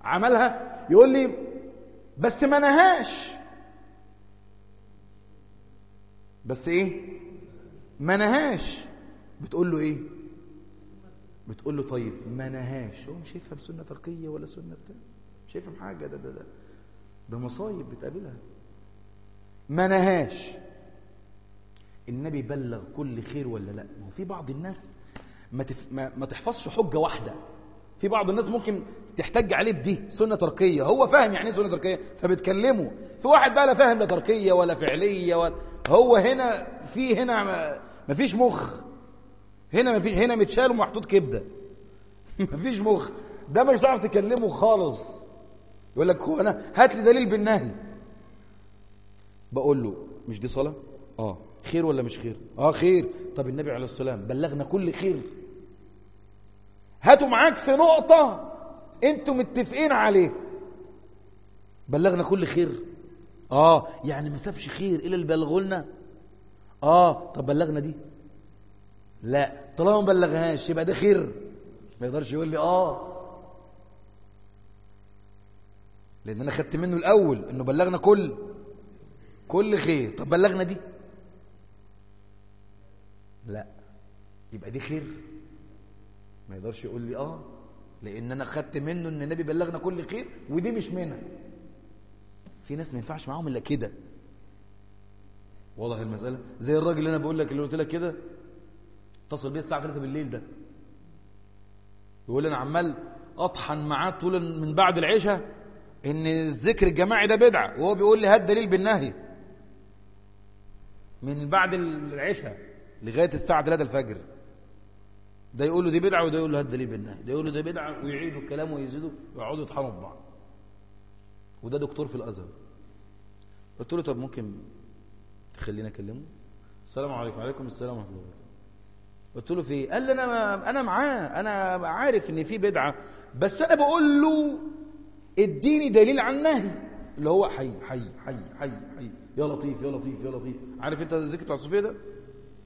عملها؟ يقول لي بس ما نهاش. بس إيه؟ ما نهاش. بتقول له إيه؟ بتقول له طيب ما نهاش. هو مش هيفهم سنة تركيه ولا سنة بتاع. مش هيفهم حاجة. ده ده ده ده مصايب بتقابلها. ما نهاش. النبي بلغ كل خير ولا لا؟ ما هو في بعض الناس ما, تف... ما, ما تحفظش حجة واحدة. في بعض الناس ممكن تحتج عليه بدي سنة تركية هو فاهم يعني إيه سنة تركية؟ فبتكلمه في واحد بقى لا فاهم لا تركية ولا فعلية ولا هو هنا في هنا ما فيش مخ. هنا ما فيش هنا متشال ومحطوط كبدة. (laughs) ما فيش مخ. ده مش هتعرف تكلمه خالص. يقول لك هو أنا هات لي دليل بالنهي. بقول له مش دي صلاة؟ آه. خير ولا مش خير؟ آه خير. طب النبي عليه السلام بلغنا كل خير. هاتوا معاك في نقطة أنتوا متفقين عليه بلغنا كل خير. آه يعني ما سابش خير إلا اللي بلغوا لنا. آه طب بلغنا دي. لا طالما ما بلغهاش يبقى ده خير. ما يقدرش يقول لي آه. لأن أنا خدت منه الأول إنه بلغنا كل كل خير. طب بلغنا دي. لا يبقى دي خير. ما يقدرش يقول لي آه لأن أنا خدت منه إن النبي بلغنا كل خير ودي مش منها. في ناس ما ينفعش معاهم إلا كده. واضح المسألة زي الراجل اللي أنا بقول لك اللي قلت لك كده اتصل بيا الساعة 3 بالليل ده. يقول أنا عمال أطحن معاه طول من بعد العشاء إن الذكر الجماعي ده بدعة وهو بيقول لي هات دليل بالنهي. من بعد العشاء لغاية الساعة 3 الفجر. ده يقول له دي بدعة وده يقول له هات دليل بالنهي. ده يقول له ده بدعة ويعيدوا الكلام ويزيدوا ويقعدوا يطحنوا في بعض. وده دكتور في الأزهر. قلت له طب ممكن تخلينا أكلمه؟ السلام عليكم. وعليكم السلام ورحمة الله وبركاته. قلت له في إيه؟ قال لي أنا أنا معاه. أنا عارف إن في بدعة. بس أنا بقول له اديني دليل عن النهي اللي هو حي حي حي حي حي. يا لطيف يا لطيف يا لطيف. عارف أنت الذكر بتاع الصوفيه ده؟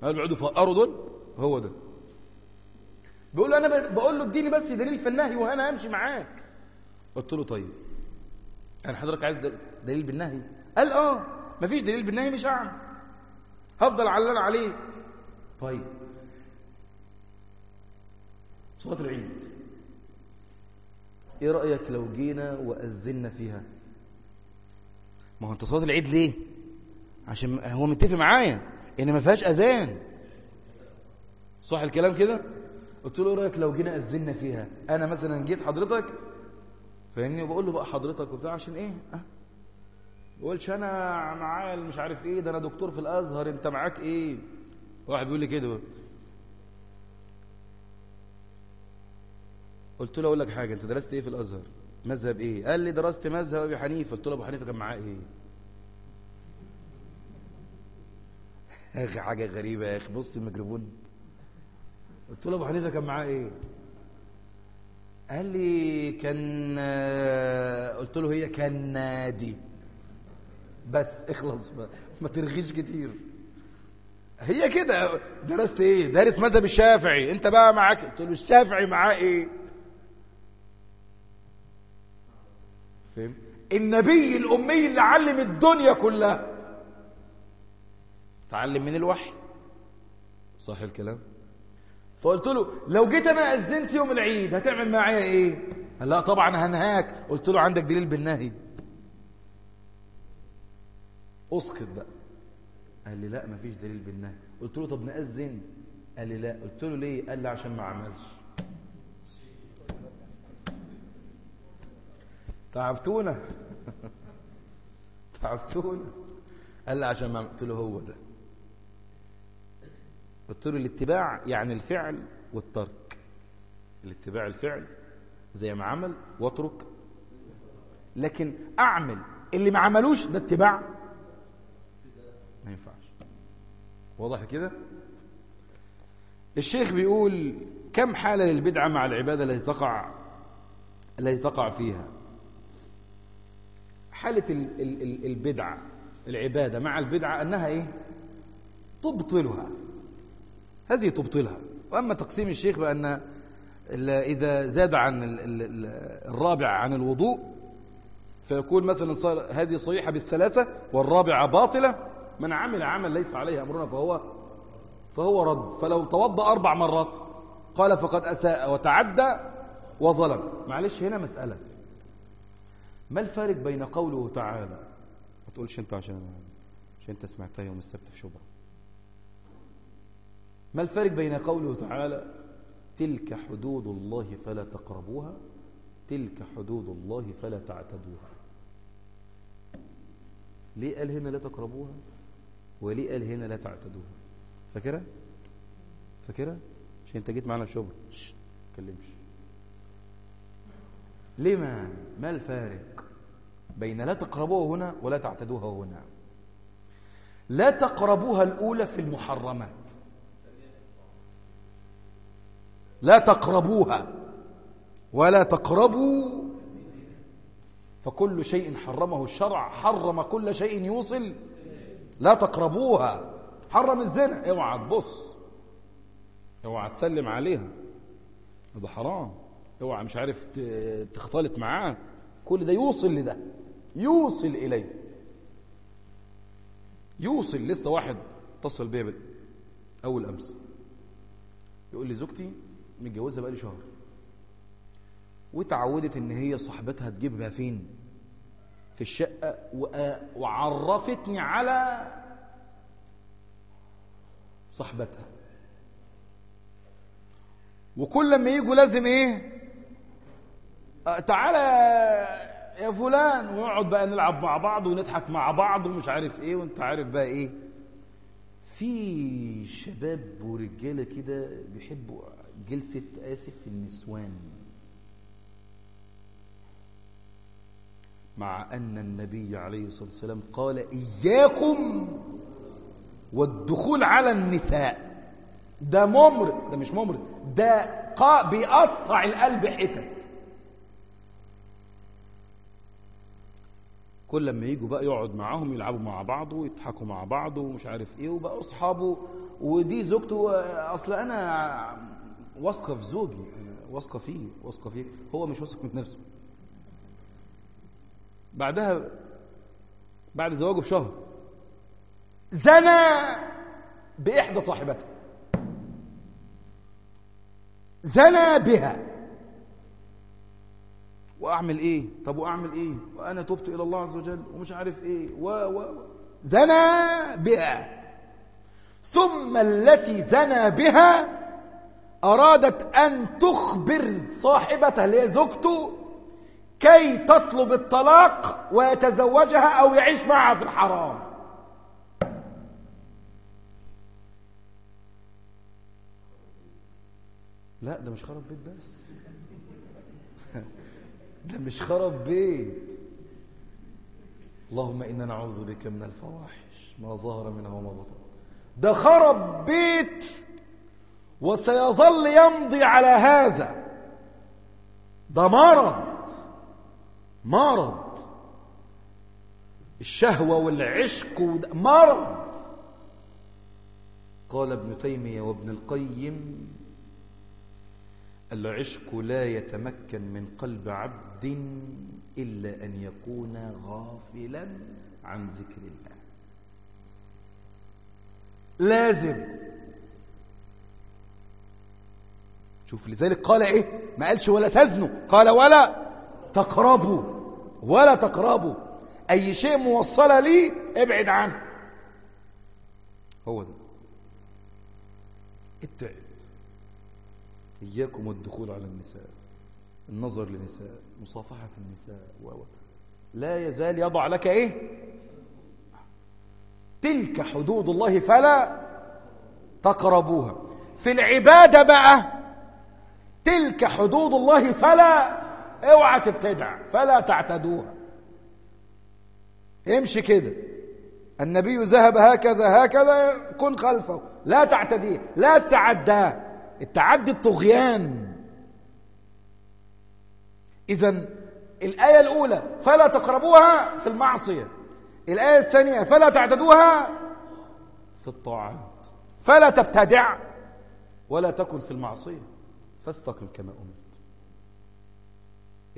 اللي بيقعدوا يفقروا دول. هو ده. بيقول له أنا بقول له اديني بس دليل في النهي وأنا همشي معاك. قلت له طيب أنا حضرتك عايز دليل بالنهي؟ قال آه مفيش دليل بالنهي مش هعمل. هفضل علان عليه. طيب. صلاة العيد. إيه رأيك لو جينا وأذنا فيها؟ ما هو أنت صلاة العيد ليه؟ عشان هو متفق معايا إن ما فيهاش أذان. صح الكلام كده؟ قلت له رأيك لو جينا اذنا فيها؟ أنا مثلا جيت حضرتك فاهمني؟ وبقول له بقى حضرتك وبتاع عشان إيه؟ أه؟ بقولش أنا معايا مش عارف إيه ده أنا دكتور في الأزهر أنت معاك إيه؟ واحد بيقول لي كده قلت له أقول لك حاجة أنت درست إيه في الأزهر؟ مذهب إيه؟ قال لي درست مذهب أبي حنيفة. قلت له أبو حنيفة كان معاه يا أخي (laughs) حاجة غريبة يا أخي بص الميكروفون. قلت له أبو حنيفة كان معاه إيه؟ قال لي كان قلت له هي كان نادي. بس اخلص ما, ما ترغيش كتير. هي كده. درست إيه؟ دارس مذهب الشافعي. أنت بقى معاك؟ قلت له الشافعي معاه إيه؟ فهم النبي الأمي اللي علم الدنيا كلها. تعلم من الوحي. صح الكلام؟ فقلت له لو جيت أنا أذنت يوم العيد هتعمل معايا إيه؟ قال لا طبعا هنهاك. قلت له عندك دليل بالنهي. اسقط بقى. قال لي لا مفيش دليل بالنهي. قلت له طب نأذن؟ قال لي لا. قلت له ليه؟ قال لي عشان ما عملش. تعبتونا. (laughs) تعبتونا. قال لي عشان ما قلت له هو ده. قلت له الاتباع يعني الفعل والترك. الاتباع الفعل زي ما عمل واترك. لكن أعمل اللي ما عملوش ده اتباع. ما ينفعش. واضح كده؟ الشيخ بيقول كم حالة للبدعة مع العبادة التي تقع التي تقع فيها؟ حالة البدعة العبادة مع البدعة أنها إيه؟ تبطلها. هذه تبطلها. وأما تقسيم الشيخ بأن إذا زاد عن الرابع عن الوضوء فيقول مثلا هذه صحيحة بالثلاثة والرابعة باطلة. من عمل عمل ليس عليه أمرنا فهو فهو رد. فلو توضأ أربع مرات قال فقد أساء وتعدى وظلم. معلش هنا مسألة. ما الفارق بين قوله تعالى؟ ما تقولش أنت عشان عشان أنت سمعتها يوم السبت في شبرا. ما الفرق بين قوله تعالى تلك حدود الله فلا تقربوها؟ تلك حدود الله فلا تعتدوها. ليه قال هنا لا تقربوها؟ وليه قال هنا لا تعتدوها؟ فاكرها فاكرها عشان انت جيت في شبرا تكلمش. ليه ما ما الفارق بين لا تقربوها هنا ولا تعتدوها هنا؟ لا تقربوها الأولى في المحرمات. لا تقربوها ولا تقربوا فكل شيء حرمه الشرع. حرم كل شيء يوصل. لا تقربوها. حرم الزنا. اوعى تبص. اوعى تسلم عليها. ده حرام. اوعى مش عارف تختلط معاه. كل ده يوصل لده. يوصل إليه. يوصل. لسه واحد اتصل بيا أول أمس. يقول لي زوجتي متجوزها بقالي شهر. وتعودت إن هي صاحبتها تجيبها فين في الشقة وعرفتني على صاحبتها. وكل لما يجوا لازم إيه؟ تعالى يا فلان ونقعد بقى نلعب مع بعض ونضحك مع بعض ومش عارف إيه وأنت عارف بقى إيه؟ في شباب ورجالة كده بيحبوا جلسة آسف النسوان. مع أن النبي عليه الصلاة والسلام قال إياكم والدخول على النساء. ده ممرض ده مش ممرض ده بيقطع القلب حتت. كل لما يجوا بقى يقعد معاهم يلعبوا مع بعض ويضحكوا مع بعض ومش عارف إيه وبقى أصحابه ودي زوجته أصل أنا واثقة في زوجي واثقة فيه واثقة فيه. هو مش واثق من نفسه. بعدها بعد زواجه بشهر زنى بإحدى صاحبته زنى بها. وأعمل إيه؟ طب وأعمل إيه؟ وأنا تبت إلى الله عز وجل ومش عارف إيه. و و زنى بها. ثم التي زنى بها أرادت أن تخبر صاحبتها اللي هي زوجته كي تطلب الطلاق ويتزوجها أو يعيش معها في الحرام. لا ده مش خرب بيت بس. (laughs) ده مش خرب بيت. اللهم إنا نعوذ بك من الفواحش ما ظهر منها وما بطن. ده خرب بيت. وسيظل يمضي على هذا. ده مرض مرض الشهوة والعشق مرض قال ابن تيمية وابن القيم العشق لا يتمكن من قلب عبد إلا أن يكون غافلا عن ذكر الله. لازم شوف لذلك قال إيه؟ ما قالش ولا تزنوا. قال ولا تقربوا. ولا تقربوا. أي شيء موصله لي ابعد عنه. هو ده. ابتعد إياكم والدخول على النساء. النظر للنساء. مصافحة النساء. و. لا يزال يضع لك إيه؟ تلك حدود الله فلا تقربوها. في العبادة بقى تلك حدود الله فلا اوعى تبتدع فلا تعتدوها. امشي كده. النبي ذهب هكذا هكذا كن خلفه. لا تعتديه لا تعداه التعدي الطغيان. إذا الآية الأولى فلا تقربوها في المعصية. الآية الثانية فلا تعتدوها في الطاعات. فلا تبتدع ولا تكن في المعصية. فاستقم كما أمرت.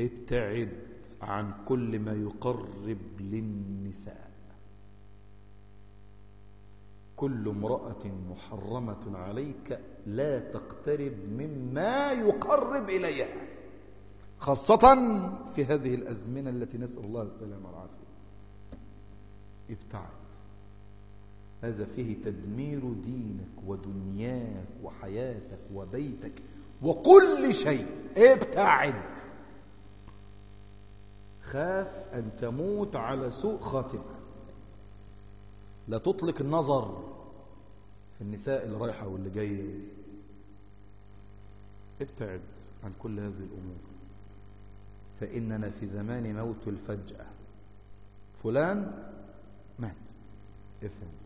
ابتعد عن كل ما يقرب للنساء. كل امرأة محرمة عليك لا تقترب مما يقرب إليها خاصة في هذه الأزمنة التي نسأل الله السلامة والعافية. ابتعد. هذا فيه تدمير دينك ودنياك وحياتك وبيتك. وكل شيء. ابتعد خاف أن تموت على سوء خاتمة. لا تطلق النظر في النساء اللي رايحة واللي جاية. ابتعد عن كل هذه الأمور. فإننا في زمان موت الفجأة. فلان مات. افهم.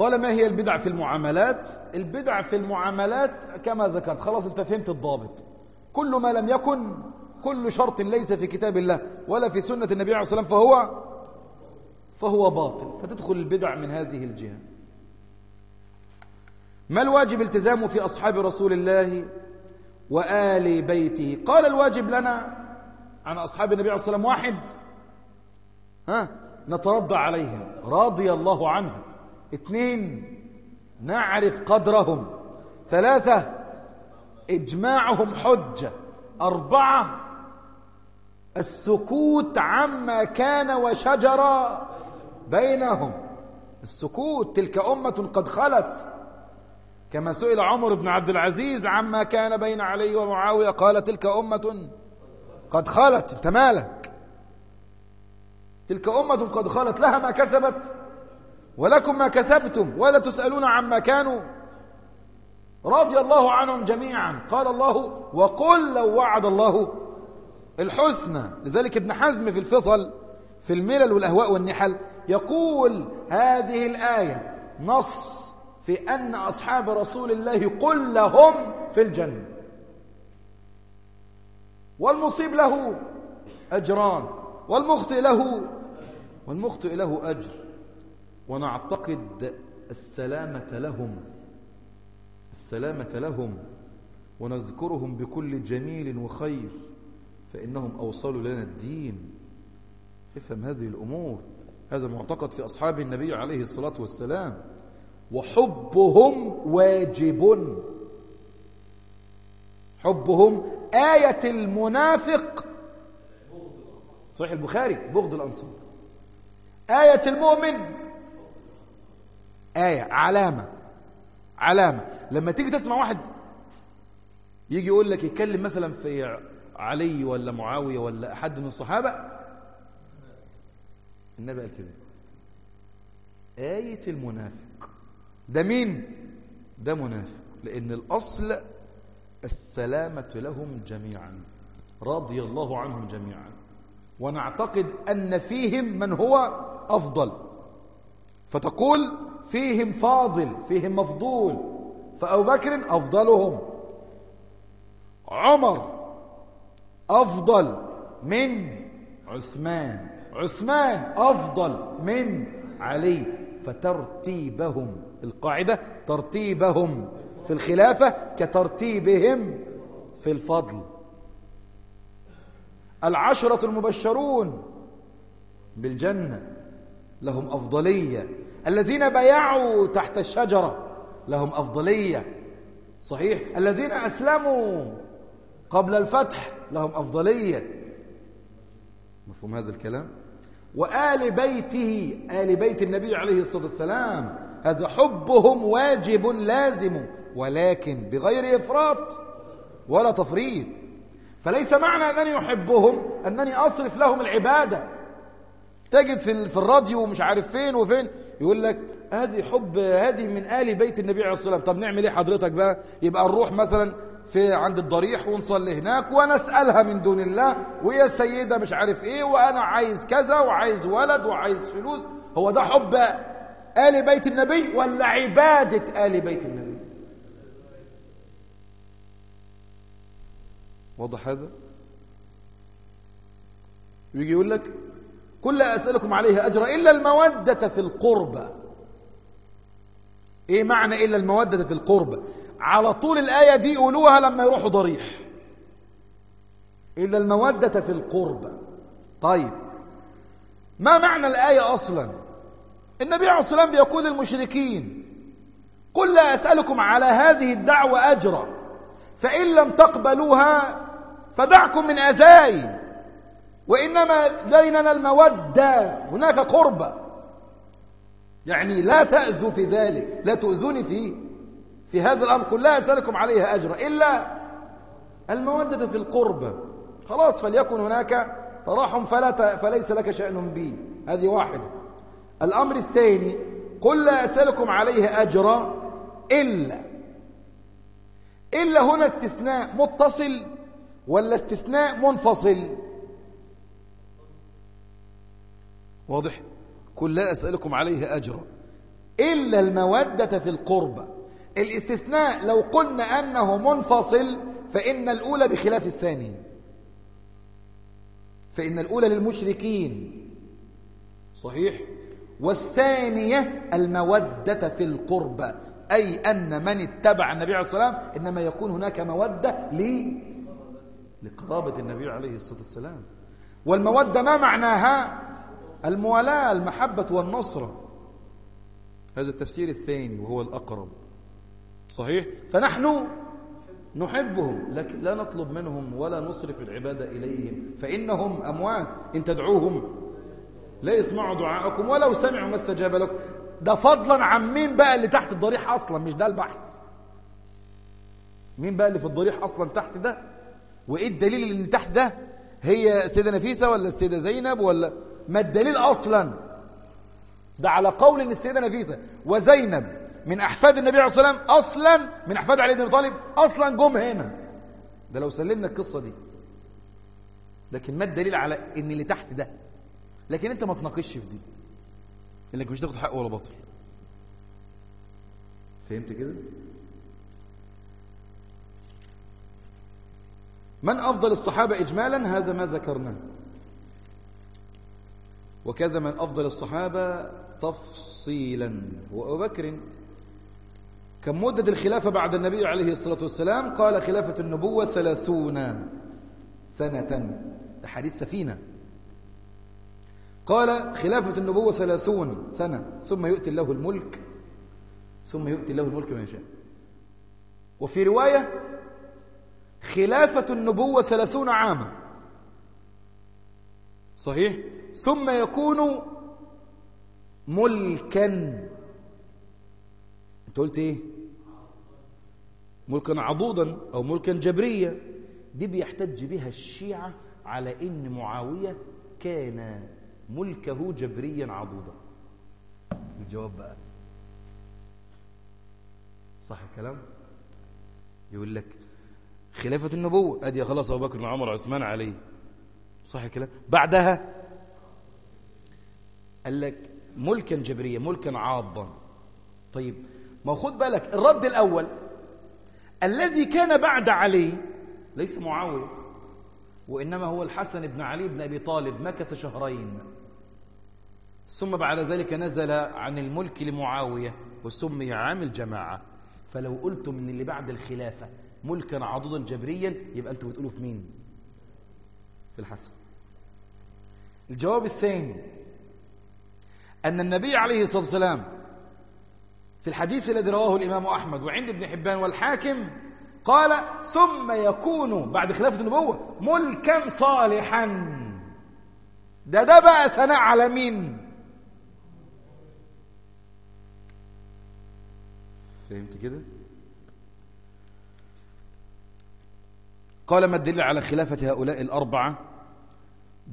قال ما هي البدع في المعاملات؟ البدع في المعاملات كما ذكرت خلاص انت فهمت الضابط. كل ما لم يكن كل شرط ليس في كتاب الله ولا في سنة النبي عليه الصلاة والسلام فهو فهو باطل. فتدخل البدع من هذه الجهة. ما الواجب التزامه في أصحاب رسول الله وآل بيته؟ قال الواجب لنا عن أصحاب النبي عليه الصلاة والسلام واحد ها نترضى عليهم رضي الله عنهم. اثنين نعرف قدرهم. ثلاثة إجماعهم حجة. أربعة السكوت عما كان وشجر بينهم. السكوت تلك أمة قد خلت. كما سئل عمر بن عبد العزيز عما كان بين علي ومعاوية قال تلك أمة قد خلت. انت مالك؟ تلك أمة قد خلت لها ما كسبت. ولكم ما كسبتم ولا تسألون عما كانوا. رضي الله عنهم جميعا. قال الله وقل لو وعد الله الحسنى. لذلك ابن حزم في الفصل في الملل والأهواء والنحل يقول هذه الآية نص في أن أصحاب رسول الله قل لهم في الجنة. والمصيب له أجران والمخطئ له والمخطئ له أجر. ونعتقد السلامة لهم السلامة لهم ونذكرهم بكل جميل وخير فإنهم أوصلوا لنا الدين. افهم هذه الأمور هذا معتقد في أصحاب النبي عليه الصلاة والسلام. وحبهم واجب. حبهم آية المنافق. صحيح البخاري بغض الأنصار. آية المؤمن. آية علامة علامة. لما تيجي تسمع واحد يجي يقول لك يتكلم مثلا في علي ولا معاوية ولا أحد من الصحابة النبي قال كده. آية المنافق. ده مين؟ ده منافق. لأن الأصل السلامة لهم جميعا رضي الله عنهم جميعا. ونعتقد أن فيهم من هو أفضل. فتقول فيهم فاضل فيهم مفضول. فأبو بكر أفضلهم. عمر أفضل من عثمان. عثمان أفضل من علي. فترتيبهم القاعدة ترتيبهم في الخلافة كترتيبهم في الفضل. العشرة المبشرون بالجنة لهم أفضلية. الذين بايعوا تحت الشجرة لهم أفضلية. صحيح. الذين أسلموا قبل الفتح لهم أفضلية. مفهوم هذا الكلام؟ وآل بيته آل بيت النبي عليه الصلاة والسلام هذا حبهم واجب لازم ولكن بغير إفراط ولا تفريط. فليس معنى أنني أحبهم أنني أصرف لهم العبادة. تجد في في الراديو مش عارف فين وفين يقول لك هذه حب هذه من آل بيت النبي عليه الصلاة والسلام. طب نعمل إيه حضرتك بقى؟ يبقى نروح مثلا في عند الضريح ونصلي هناك ونسألها من دون الله ويا سيدة مش عارف إيه وأنا عايز كذا وعايز ولد وعايز فلوس. هو ده حب آل بيت النبي ولا عبادة آل بيت النبي؟ واضح هذا؟ ويجي يقول لك كل أسألكم عليه أجر إلا المودة في القربة إيه معنى إلا المودة في القربة على طول الآية دي قولوها لما يروحوا ضريح. إلا المودة في القربة طيب. ما معنى الآية أصلا؟ النبي عليه الصلاة والسلام بيقول للمشركين قل لا أسألكم على هذه الدعوة أجرا فإن لم تقبلوها فدعكم من أذاي وإنما بيننا المودة. هناك قربة يعني لا تأذوا في ذلك. لا تؤذوني فيه في هذا الأمر قل لا أسألكم عليها أجرا. إلا المودة في القربة خلاص فليكن هناك تراحم فلا فليس لك شأن بي هذه واحدة. الأمر الثاني قل لا أسألكم عليه أجرا إلا إلا هنا استثناء متصل ولا استثناء منفصل؟ واضح؟ قل لا أسألكم عليه أجرا. إلا المودة في القربة الاستثناء لو قلنا أنه منفصل فإن الأولى بخلاف الثانية فإن الأولى للمشركين. صحيح؟ والثانية المودة في القربة أي أن من اتبع النبي عليه الصلاة والسلام إنما يكون هناك مودة ل لقرابة النبي عليه الصلاة والسلام. والمودة ما معناها؟ الموالاة المحبة والنصرة. هذا التفسير الثاني وهو الأقرب. صحيح؟ فنحن نحبهم لكن لا نطلب منهم ولا نصرف العبادة إليهم. فإنهم أموات إن تدعوهم. لا يسمعوا دعاءكم ولو سمعوا ما استجاب لكم. ده فضلا عن مين بقى اللي تحت الضريح أصلا؟ مش ده البحث. مين بقى اللي في الضريح أصلا تحت ده؟ وإيه الدليل اللي تحت ده؟ هي السيدة نفيسة ولا السيدة زينب ولا ما الدليل أصلا؟ ده على قول إن السيدة نفيسة وزينب من أحفاد النبي عليه الصلاة والسلام أصلا من أحفاد علي بن طالب أصلا جم هنا. ده لو سلمنا القصة دي. لكن ما الدليل على إن اللي تحت ده؟ لكن أنت ما تناقشش في دي. إنك مش تاخد حق ولا باطل. فهمت كده؟ من أفضل الصحابة إجمالا هذا ما ذكرناه. وكذا من أفضل الصحابة تفصيلا. وأبو بكر كم مدة الخلافة بعد النبي عليه الصلاة والسلام؟ قال خلافة النبوة ثلاثون سنة. ده حديث سفينة. قال خلافة النبوة ثلاثون سنة. ثم يؤتي الله الملك. ثم يؤتي الله الملك من يشاء. وفي رواية خلافة النبوة ثلاثون عاما. صحيح؟ ثم يكون ملكا. أنت قلت إيه؟ ملكا عضوضا أو ملكا جبريا دي بيحتج بها الشيعة على إن معاوية كان ملكه جبريا عضوضا. الجواب بقى. صح الكلام؟ يقول لك خلافة النبوة. أدي خلاص أبو بكر وعمر وعثمان عليه. صح الكلام. بعدها قال لك ملكا جبريا ملكا عاضا. طيب ما خد بالك الرد الأول الذي كان بعد علي ليس معاوية وإنما هو الحسن بن علي بن أبي طالب مكث شهرين. ثم بعد ذلك نزل عن الملك لمعاوية وسمي عام الجماعة. فلو قلتم إن اللي بعد الخلافة ملكا عضوضا جبريا يبقى أنتوا بتقولوا في مين؟ الحسن. الجواب الثاني أن النبي عليه الصلاة والسلام في الحديث الذي رواه الإمام أحمد وعند ابن حبان والحاكم قال ثم يكون بعد خلافة النبوة ملكا صالحا. ده ده بقى ثناء على مين؟ فهمت كده؟ قال ما الدليل على خلافة هؤلاء الأربعة؟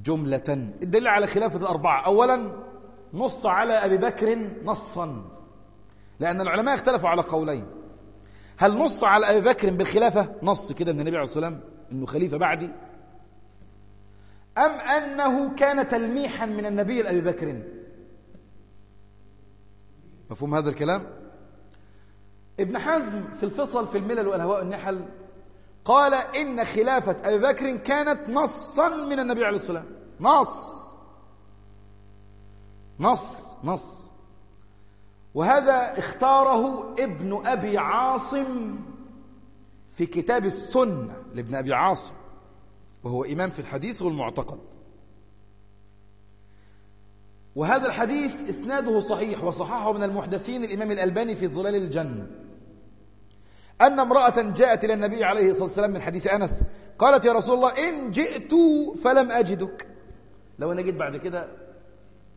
جملة. الدليل على خلافة الأربعة. أولا نص على أبي بكر نصا. لأن العلماء اختلفوا على قولين. هل نص على أبي بكر بالخلافة؟ نص. كده أن النبي عليه الصلاة والسلام أنه خليفة بعدي. أم أنه كان تلميحا من النبي لأبي بكر؟ مفهوم هذا الكلام؟ ابن حزم في الفصل في الملل والهواء والنحل قال إن خلافة أبي بكر كانت نصا من النبي عليه الصلاة والسلام. نص. نص. نص. وهذا اختاره ابن أبي عاصم في كتاب السنة لابن أبي عاصم وهو إمام في الحديث والمعتقد. وهذا الحديث إسناده صحيح وصححه من المحدثين الإمام الألباني في ظلال الجنة. أن امرأة جاءت إلى النبي عليه الصلاة والسلام من حديث أنس. قالت يا رسول الله إن جئت فلم أجدك. لو أنا جيت بعد كده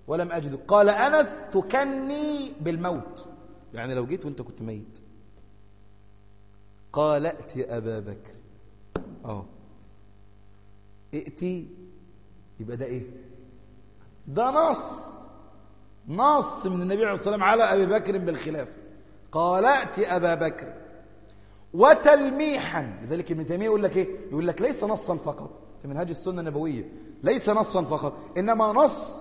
ولم أجدك. قال أنس تكني بالموت. يعني لو جيت وأنت كنت ميت. قال ائتي أبا بكر. آه ائتي يبقى ده إيه؟ ده نص. نص من النبي عليه الصلاة والسلام على أبي بكر بالخلافة قال ائتي أبا بكر. وتلميحا. لذلك ابن تيمية يقول لك إيه؟ يقول لك ليس نصا فقط. في منهاج السنة النبوية. ليس نصا فقط. إنما نص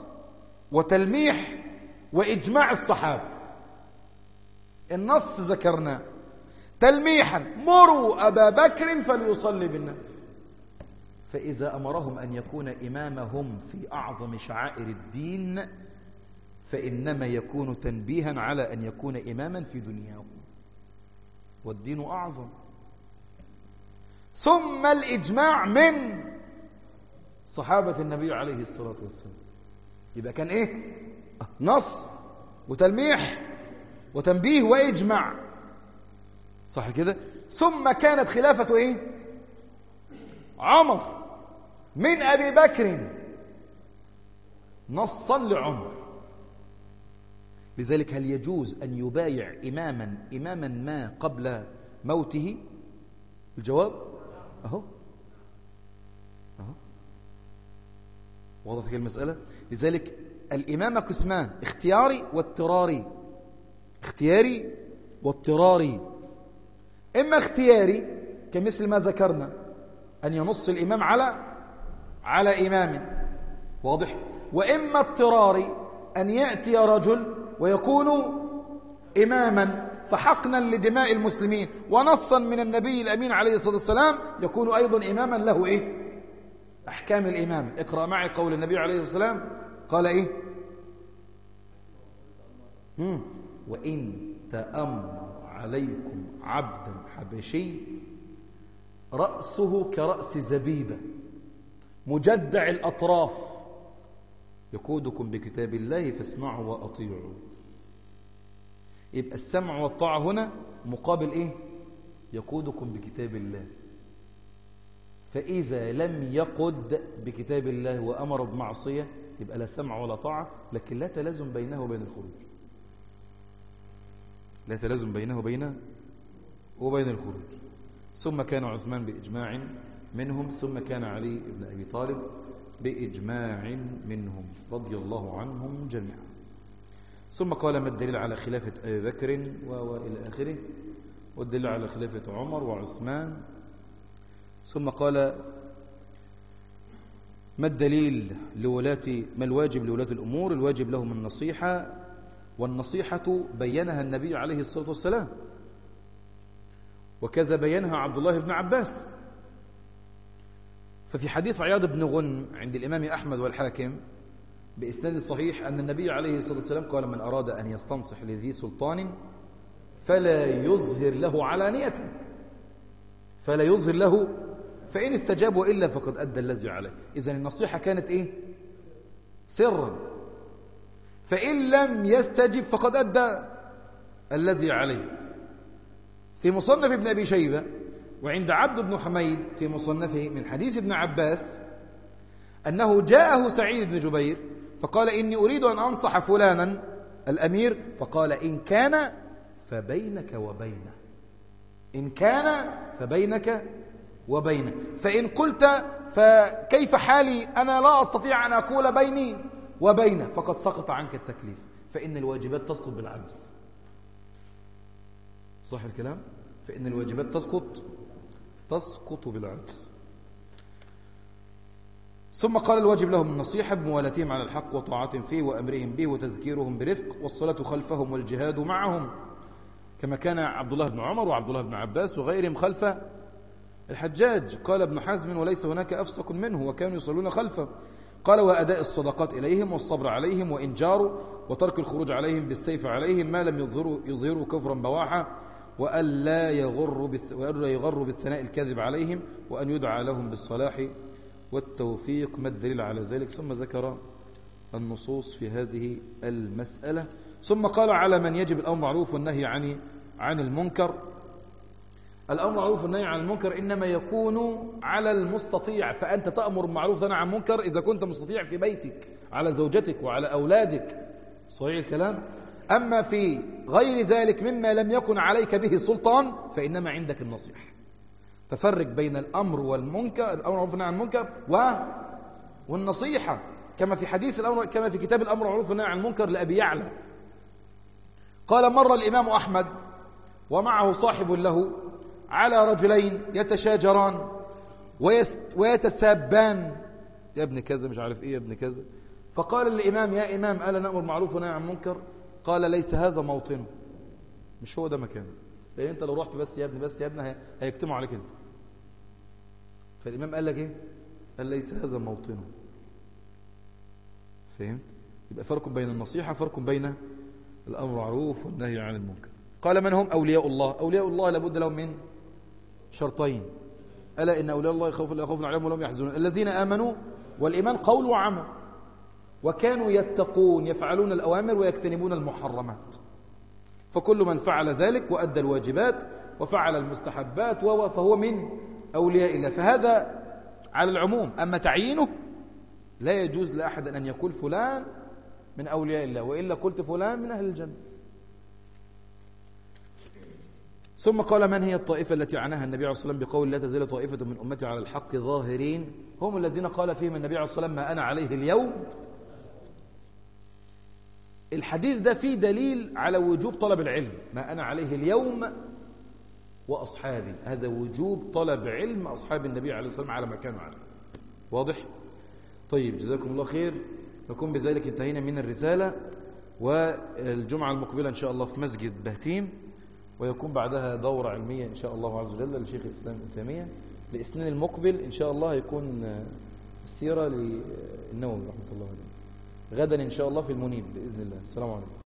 وتلميح وإجماع الصحابة. النص ذكرناه تلميحا. مروا أبا بكر فليصلي بالناس. فإذا أمرهم أن يكون إمامهم في أعظم شعائر الدين فإنما يكون تنبيها على أن يكون إماما في دنياهم. والدين أعظم. ثم الإجماع من صحابة النبي عليه الصلاة والسلام. يبقى كان إيه؟ نص وتلميح وتنبيه وإجماع. صح كده؟ ثم كانت خلافة إيه؟ عمر من أبي بكر نصا لعمر. لذلك هل يجوز أن يبايع إماما إماما ما قبل موته؟ الجواب؟ أهو. أهو. واضح المسألة؟ لذلك الإمامة قسمان اختياري واضطراري. اختياري واضطراري. إما اختياري كمثل ما ذكرنا أن ينص الإمام على على إمام. واضح؟ وإما اضطراري أن يأتي رجل ويكون إماما فحقنا لدماء المسلمين ونصا من النبي الأمين عليه الصلاة والسلام يكون أيضا إماما له إيه؟ أحكام الإمام اقرأ معي قول النبي عليه الصلاة والسلام قال إيه. وإن تأمر عليكم عبدا حبشي رأسه كرأس زبيبة مجدع الأطراف يقودكم بكتاب الله فاسمعوا وأطيعوا. يبقى السمع والطاعة هنا مقابل إيه؟ يقودكم بكتاب الله. فإذا لم يقد بكتاب الله وأمر بمعصية يبقى لا سمع ولا طاعة لكن لا تلازم بينه وبين الخروج. لا تلازم بينه وبين وبين الخروج. ثم كان عثمان بإجماع منهم ثم كان علي بن أبي طالب بإجماع منهم رضي الله عنهم جميعا. ثم قال ما الدليل على خلافة أبي بكر وإلى آخره؟ والدليل على خلافة عمر وعثمان. ثم قال ما الدليل لولاة ما الواجب لولاة الأمور؟ الواجب لهم النصيحة والنصيحة بينها النبي عليه الصلاة والسلام. وكذا بينها عبد الله بن عباس. ففي حديث عياض بن غن عند الإمام أحمد والحاكم بإسناد صحيح أن النبي عليه الصلاة والسلام قال من أراد أن يستنصح لذي سلطان فلا يظهر له علانية. فلا يظهر له فإن استجاب وإلا فقد أدى الذي عليه. إذن النصيحة كانت إيه؟ سرا. فإن لم يستجب فقد أدى الذي عليه. في مصنف ابن أبي شيبة وعند عبد بن حميد في مصنفه من حديث ابن عباس أنه جاءه سعيد بن جبير فقال إني أريد أن أنصح فلانا الأمير فقال إن كان فبينك وبينه. إن كان فبينك وبينه. فإن قلت فكيف حالي؟ أنا لا أستطيع أن أقول بيني وبينه. فقد سقط عنك التكليف. فإن الواجبات تسقط بالعجز. صح الكلام؟ فإن الواجبات تسقط تسقط بالعجز. ثم قال الواجب لهم النصيحة بموالاتهم على الحق وطاعة فيه وأمرهم به وتذكيرهم برفق والصلاة خلفهم والجهاد معهم. كما كان عبد الله بن عمر وعبد الله بن عباس وغيرهم خلف الحجاج قال ابن حزم وليس هناك أفسق منه وكانوا يصلون خلفه. قال وأداء الصدقات إليهم والصبر عليهم وإن جاروا وترك الخروج عليهم بالسيف عليهم ما لم يظهروا, يظهروا كفرا بواحا. وألا يغروا. وألا يغروا بالثناء الكاذب عليهم وأن يدعى لهم بالصلاح والتوفيق ما الدليل على ذلك؟ ثم ذكر النصوص في هذه المسألة. ثم قال على من يجب الأمر معروف والنهي عن عن المنكر. الأمر معروف والنهي عن المنكر إنما يكون على المستطيع فأنت تأمر بالمعروف عن المنكر إذا كنت مستطيع في بيتك على زوجتك وعلى أولادك. صحيح الكلام؟ أما في غير ذلك مما لم يكن عليك به سلطان فإنما عندك النصيحة. ففرق بين الأمر والمنكر الأمر والنهي عن المنكر و والنصيحة. كما في حديث الأمر كما في كتاب الأمر معروف عن المنكر لأبي يعلى. قال مر الإمام أحمد ومعه صاحب له على رجلين يتشاجران ويتسابان. يا ابن كذا مش عارف إيه يا ابن كذا. فقال الإمام يا إمام ألا نأمر معروف ونهي عن منكر قال ليس هذا موطنه. مش هو ده مكانه. لأن أنت لو رحت بس يا ابني بس يا ابني هيجتمعوا عليك أنت. فالإمام قال لك إيه؟ قال ليس هذا موطنه. فهمت؟ يبقى فرق بين النصيحة فرق بين الأمر معروف والنهي عن المنكر. قال من هم؟ أولياء الله. أولياء الله لابد لهم من شرطين. ألا إن أولياء الله خوف لا خوف عليهم ولا هم يحزنون. الذين آمنوا والإيمان قول وعمل. وكانوا يتقون يفعلون الأوامر ويجتنبون المحرمات. فكل من فعل ذلك وأدى الواجبات وفعل المستحبات وهو فهو من أولياء الله. فهذا على العموم. أما تعيينه لا يجوز لأحد أن يقول فلان من أولياء الله وإلا قلت فلان من أهل الجنة. ثم قال من هي الطائفة التي عناها النبي عليه الصلاة والسلام بقول لا تزال طائفة من أمتي على الحق ظاهرين؟ هم الذين قال فيهم النبي عليه الصلاة والسلام ما أنا عليه اليوم. الحديث ده فيه دليل على وجوب طلب العلم. ما أنا عليه اليوم وأصحابي. هذا وجوب طلب علم أصحاب النبي عليه الصلاة والسلام على ما كانوا عليه. واضح؟ طيب جزاكم الله خير. نكون بذلك انتهينا من الرسالة والجمعة المقبلة إن شاء الله في مسجد بهتيم ويكون بعدها دورة علمية إن شاء الله عز وجل لشيخ الإسلام ابن تيمية. الاثنين المقبل إن شاء الله يكون السيرة للنووي رحمة الله عليه. غدا إن شاء الله في المنيب بإذن الله. السلام عليكم.